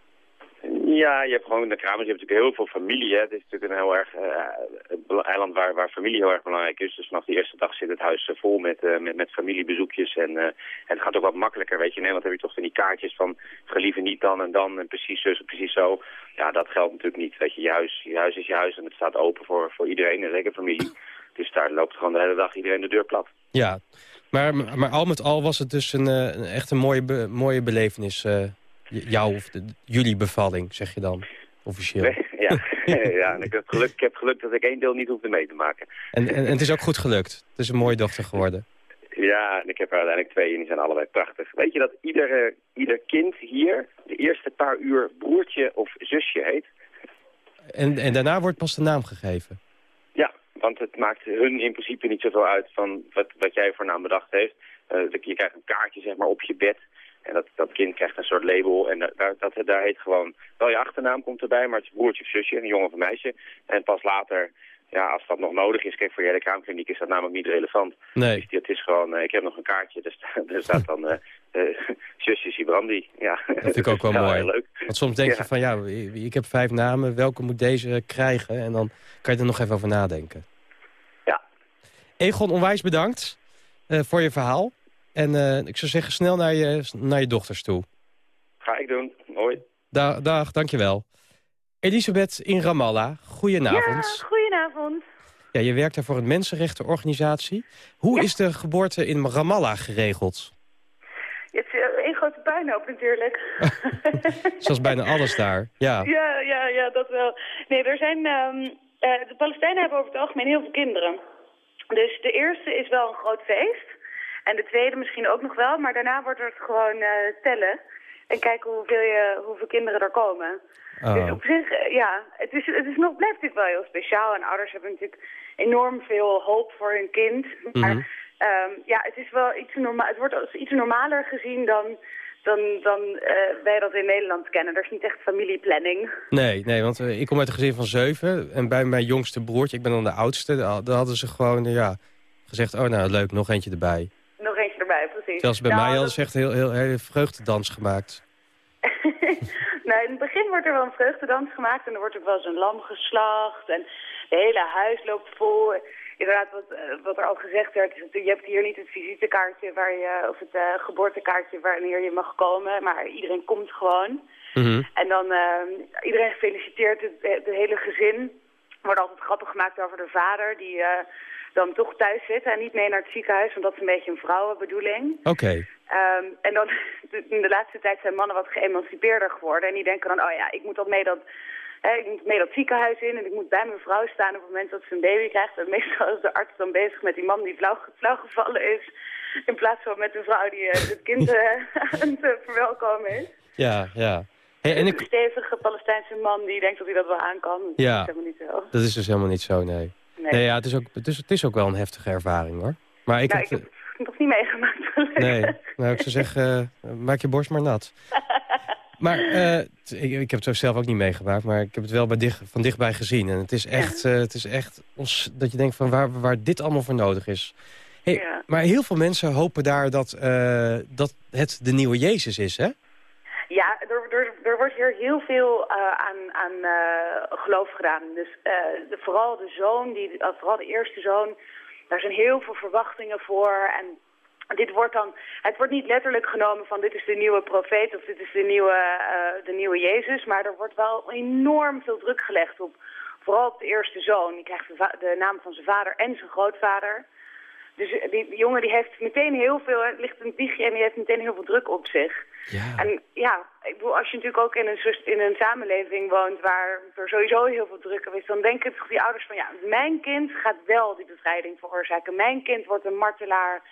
Ja, je hebt gewoon de kramers, je hebt natuurlijk heel veel familie. Hè. Het is natuurlijk een heel erg eh, eiland waar, waar familie heel erg belangrijk is. Dus vanaf de eerste dag zit het huis eh, vol met, eh, met, met familiebezoekjes. En, en het gaat ook wat makkelijker. Weet je, in Nederland heb je toch van die kaartjes van gelieve niet dan en dan en precies zus en precies zo. Ja, dat geldt natuurlijk niet. Weet je, je huis, je huis is je huis en het staat open voor, voor iedereen, en zeker familie. Dus daar loopt gewoon de hele dag iedereen de deur plat. Ja, maar, maar al met al was het dus een, een echt een mooie, be- mooie belevenis. J- jouw of de- jullie bevalling, zeg je dan, officieel. Nee, ja, ja en ik heb, geluk, ik heb geluk dat ik één deel niet hoefde mee te maken. En, en, en het is ook goed gelukt. Het is een mooie dochter geworden. Ja, en ik heb er uiteindelijk twee en die zijn allebei prachtig. Weet je dat iedere, ieder kind hier de eerste paar uur broertje of zusje heet? En, en daarna wordt pas de naam gegeven. Ja, want het maakt hun in principe niet zoveel uit van wat, wat jij voor naam bedacht heeft. Eh, je krijgt een kaartje zeg maar op je bed. En dat, dat kind krijgt een soort label. En da- daar, dat, daar heet gewoon, wel je achternaam komt erbij, maar het is broertje of zusje, een jongen of een meisje. En pas later, ja, als dat nog nodig is, kijk voor je hele kraamkliniek is dat namelijk niet relevant. Nee. Dus het is gewoon, eh, ik heb nog een kaartje, dus er staat dan eh eh, zusje Sibrandi. Ja, Dat vind ik ook wel mooi. leuk. Want soms denk je van, ja, ik heb vijf namen. Welke moet deze krijgen? En dan kan je er nog even over nadenken. Ja. Egon, onwijs bedankt voor je verhaal. En eh, ik zou zeggen, snel naar je, naar je dochters toe. Ga ik doen. Hoi. Da dag, dankjewel. Elisabeth in Ramallah, goedenavond. Ja, goedenavond. Ja, je werkt daar voor een mensenrechtenorganisatie. Hoe is de geboorte in Ramallah geregeld? Het is eh, één grote puinhoop natuurlijk. Zoals bijna alles daar. Ja. ja, ja, ja, dat wel. Nee, er zijn... ehm, eh, de Palestijnen hebben over het algemeen heel veel kinderen. Dus de eerste is wel een groot feest. En de tweede misschien ook nog wel, maar daarna wordt het gewoon uh, tellen. En kijken hoeveel, je, hoeveel kinderen er komen. Oh. Dus op zich, eh, ja, het, is, het is nog, blijft natuurlijk wel heel speciaal. En ouders hebben natuurlijk enorm veel hoop voor hun kind. Maar mm ja, het, is wel iets normaal, het wordt als iets normaler gezien dan dan, dan uh, wij dat in Nederland kennen. Er is niet echt familieplanning. Nee, nee want ik kom uit een gezin van zeven. En bij mijn jongste broertje, ik ben dan de oudste... daar hadden ze gewoon ja, gezegd, oh nou leuk, nog eentje erbij. Precies. Terwijl ze bij nou, mij hadden ze echt heel, heel, heel vreugdedans gemaakt. nou, in het begin wordt er wel een vreugdedans gemaakt en er wordt ook wel eens een lam geslacht en het hele huis loopt vol. Inderdaad, wat, eh, wat er al gezegd werd, je hebt hier niet het visitekaartje waar je, of het uh, geboortekaartje wanneer je mag komen, maar iedereen komt gewoon. Mhm. En dan uh, iedereen feliciteert het, het, hele gezin. Er wordt altijd grappig gemaakt over de vader die uh, dan toch thuis zit en niet mee naar het ziekenhuis, want dat is een beetje een vrouwenbedoeling. Oké. Um, en dan, in de laatste tijd zijn mannen wat geëmancipeerder geworden. En die denken dan, oh ja, ik moet dan mee dat, hè, ik moet mee dat ziekenhuis in en ik moet bij mijn vrouw staan op het moment dat ze een baby krijgt. En meestal is de arts dan bezig met die man die flauw, flauw gevallen is. In plaats van met de vrouw die uh, het kind uh, aan het verwelkomen is. Ja, ja. Hey, en ik... Een stevige Palestijnse man die denkt dat hij dat wel aan kan. Dat ja, is helemaal niet zo. dat is dus helemaal niet zo, nee. Nee, ja, het is, ook, het, is, het is ook wel een heftige ervaring, hoor. Maar ik, nou, heb, ik heb het nog niet meegemaakt. Nee, nou, ik zou zeggen, uh, maak je borst maar nat. maar uh, ik, ik, heb het zelf ook niet meegemaakt, maar ik heb het wel bij dicht, van dichtbij gezien. En het is echt, uh, het is echt ons, dat je denkt van waar, waar dit allemaal voor nodig is. Hey, ja. Maar heel veel mensen hopen daar dat, dat het de nieuwe Jezus is, hè? Er, wordt hier heel veel uh, aan, aan uh, geloof gedaan. Dus de, vooral de zoon, die, vooral de eerste zoon, daar zijn heel veel verwachtingen voor. En dit wordt dan, het wordt niet letterlijk genomen van dit is de nieuwe profeet of dit is de nieuwe, de nieuwe Jezus. Maar er wordt wel enorm veel druk gelegd op, vooral op de eerste zoon. Die krijgt de naam van zijn vader en zijn grootvader. Dus die, jongen die heeft meteen heel veel, het ligt een dichtje en die heeft meteen heel veel druk op zich. Ja. En ja, ik bedoel, als je natuurlijk ook in een, in een samenleving woont waar er sowieso heel veel druk is, dan denken toch die ouders van ja, mijn kind gaat wel die bevrijding veroorzaken. Mijn kind wordt een martelaar.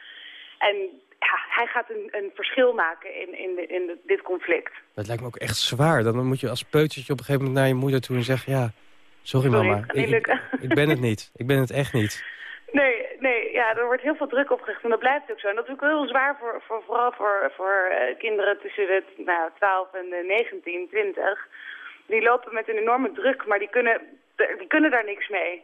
En ja, hij gaat een, een verschil maken in, in, in dit conflict. Dat lijkt me ook echt zwaar. Dan moet je als peutertje op een gegeven moment naar je moeder toe en zeggen... ja, sorry, sorry mama, ik, ik, ik ben het niet. Ik ben het echt niet. Nee, nee, ja, er wordt heel veel druk opgericht en dat blijft ook zo. En dat is ook heel zwaar voor, voor vooral voor, voor uh, kinderen tussen de nou, 12 en de 19, 20. Die lopen met een enorme druk, maar die kunnen, die kunnen daar niks mee.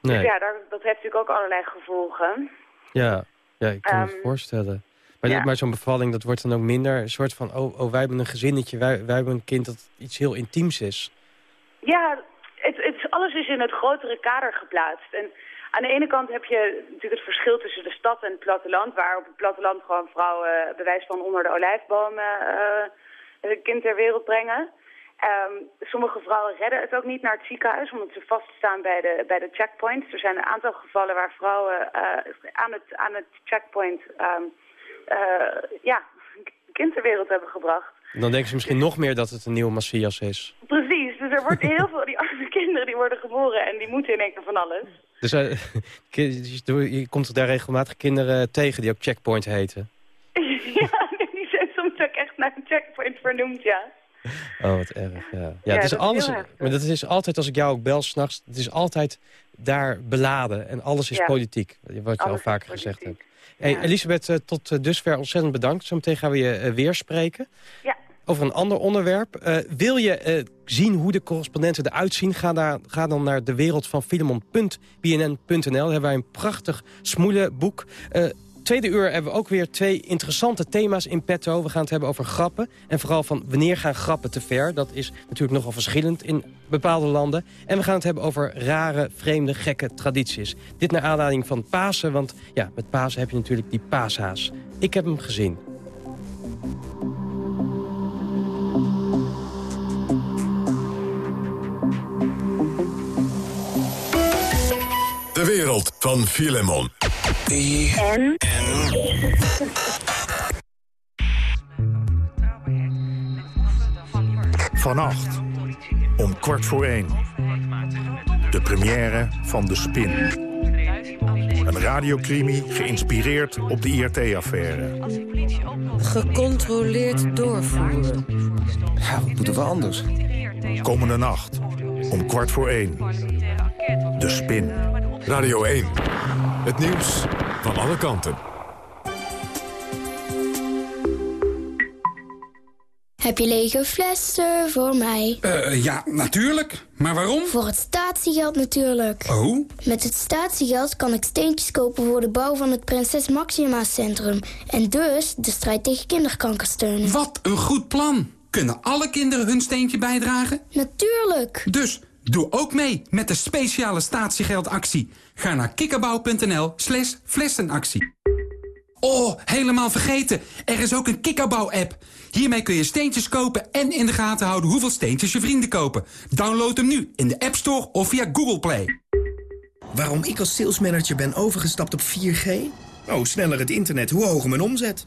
Dus nee. Dus ja, daar, dat heeft natuurlijk ook allerlei gevolgen. Ja, ja ik kan um, me ehm, voorstellen. Maar, ja. maar zo'n bevalling, dat wordt dan ook minder een soort van... oh, oh wij hebben een gezinnetje, wij, wij hebben een kind dat iets heel intiems is. Ja, het, het, alles is in het grotere kader geplaatst. En aan de ene kant heb je natuurlijk het verschil tussen de stad en het platteland... waar op het platteland gewoon vrouwen bewijs van onder de olijfbomen uh, een kind ter wereld brengen. Um, sommige vrouwen redden het ook niet naar het ziekenhuis omdat ze vaststaan bij de, bij de checkpoints. Er zijn een aantal gevallen waar vrouwen uh, aan, het, aan het checkpoint um, uh, ja, een kind ter wereld hebben gebracht. Dan denken ze misschien nog meer dat het een nieuwe Massias is. Precies, dus er wordt heel veel, die arme kinderen die worden geboren en die moeten in één keer van alles. Dus uh, je komt daar regelmatig kinderen tegen die ook checkpoint heten? ja, die zijn soms ook echt naar een checkpoint vernoemd, ja. Oh, wat erg, ja. Ja, ja het is alles, maar dat is altijd, als ik jou ook bel s'nachts, het is altijd daar beladen. En alles is ja. politiek, wat je al vaker gezegd hebt. Hey, Elisabeth, uh, tot dusver ontzettend bedankt. Zometeen gaan we je weer spreken. Ja. Over een ander onderwerp. Uh, wil je uh, zien hoe de correspondenten eruit zien? Ga, daar, dan naar de wereld van Filemon.bnn.nl. Daar hebben wij een prachtig smoele boek. Uh, tweede uur hebben we ook weer twee interessante thema's in petto. We gaan het hebben over grappen. En vooral van wanneer gaan grappen te ver. Dat is natuurlijk nogal verschillend in bepaalde landen. En we gaan het hebben over rare, vreemde, gekke tradities. Dit naar aanleiding van Pasen. Want ja, met Pasen heb je natuurlijk die paashaas. Ik heb hem gezien. De wereld van Filemon. En? Vannacht, om kwart voor één. De première van De Spin. Een radiocrimi geïnspireerd op de IRT-affaire. Gecontroleerd doorvoeren. Ja, wat moeten we anders? Komende nacht, om kwart voor één. De Spin. Radio 1. Het nieuws van alle kanten. Heb je lege flessen voor mij? Uh, ja, natuurlijk. Maar waarom? Voor het statiegeld natuurlijk. Oh? Met het statiegeld kan ik steentjes kopen voor de bouw van het Prinses Maxima Centrum. En dus de strijd tegen kinderkanker steunen. Wat een goed plan. Kunnen alle kinderen hun steentje bijdragen? Natuurlijk. Dus doe ook mee met de speciale statiegeldactie. Ga naar kikkerbouw.nl slash flessenactie. Oh, helemaal vergeten. Er is ook een Kikkerbouw-app. Hiermee kun je steentjes kopen en in de gaten houden hoeveel steentjes je vrienden kopen. Download hem nu in de App Store of via Google Play. Waarom ik als salesmanager ben overgestapt op 4G? Oh, sneller het internet, hoe hoger mijn omzet.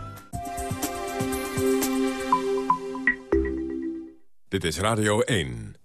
Dit is Radio 1.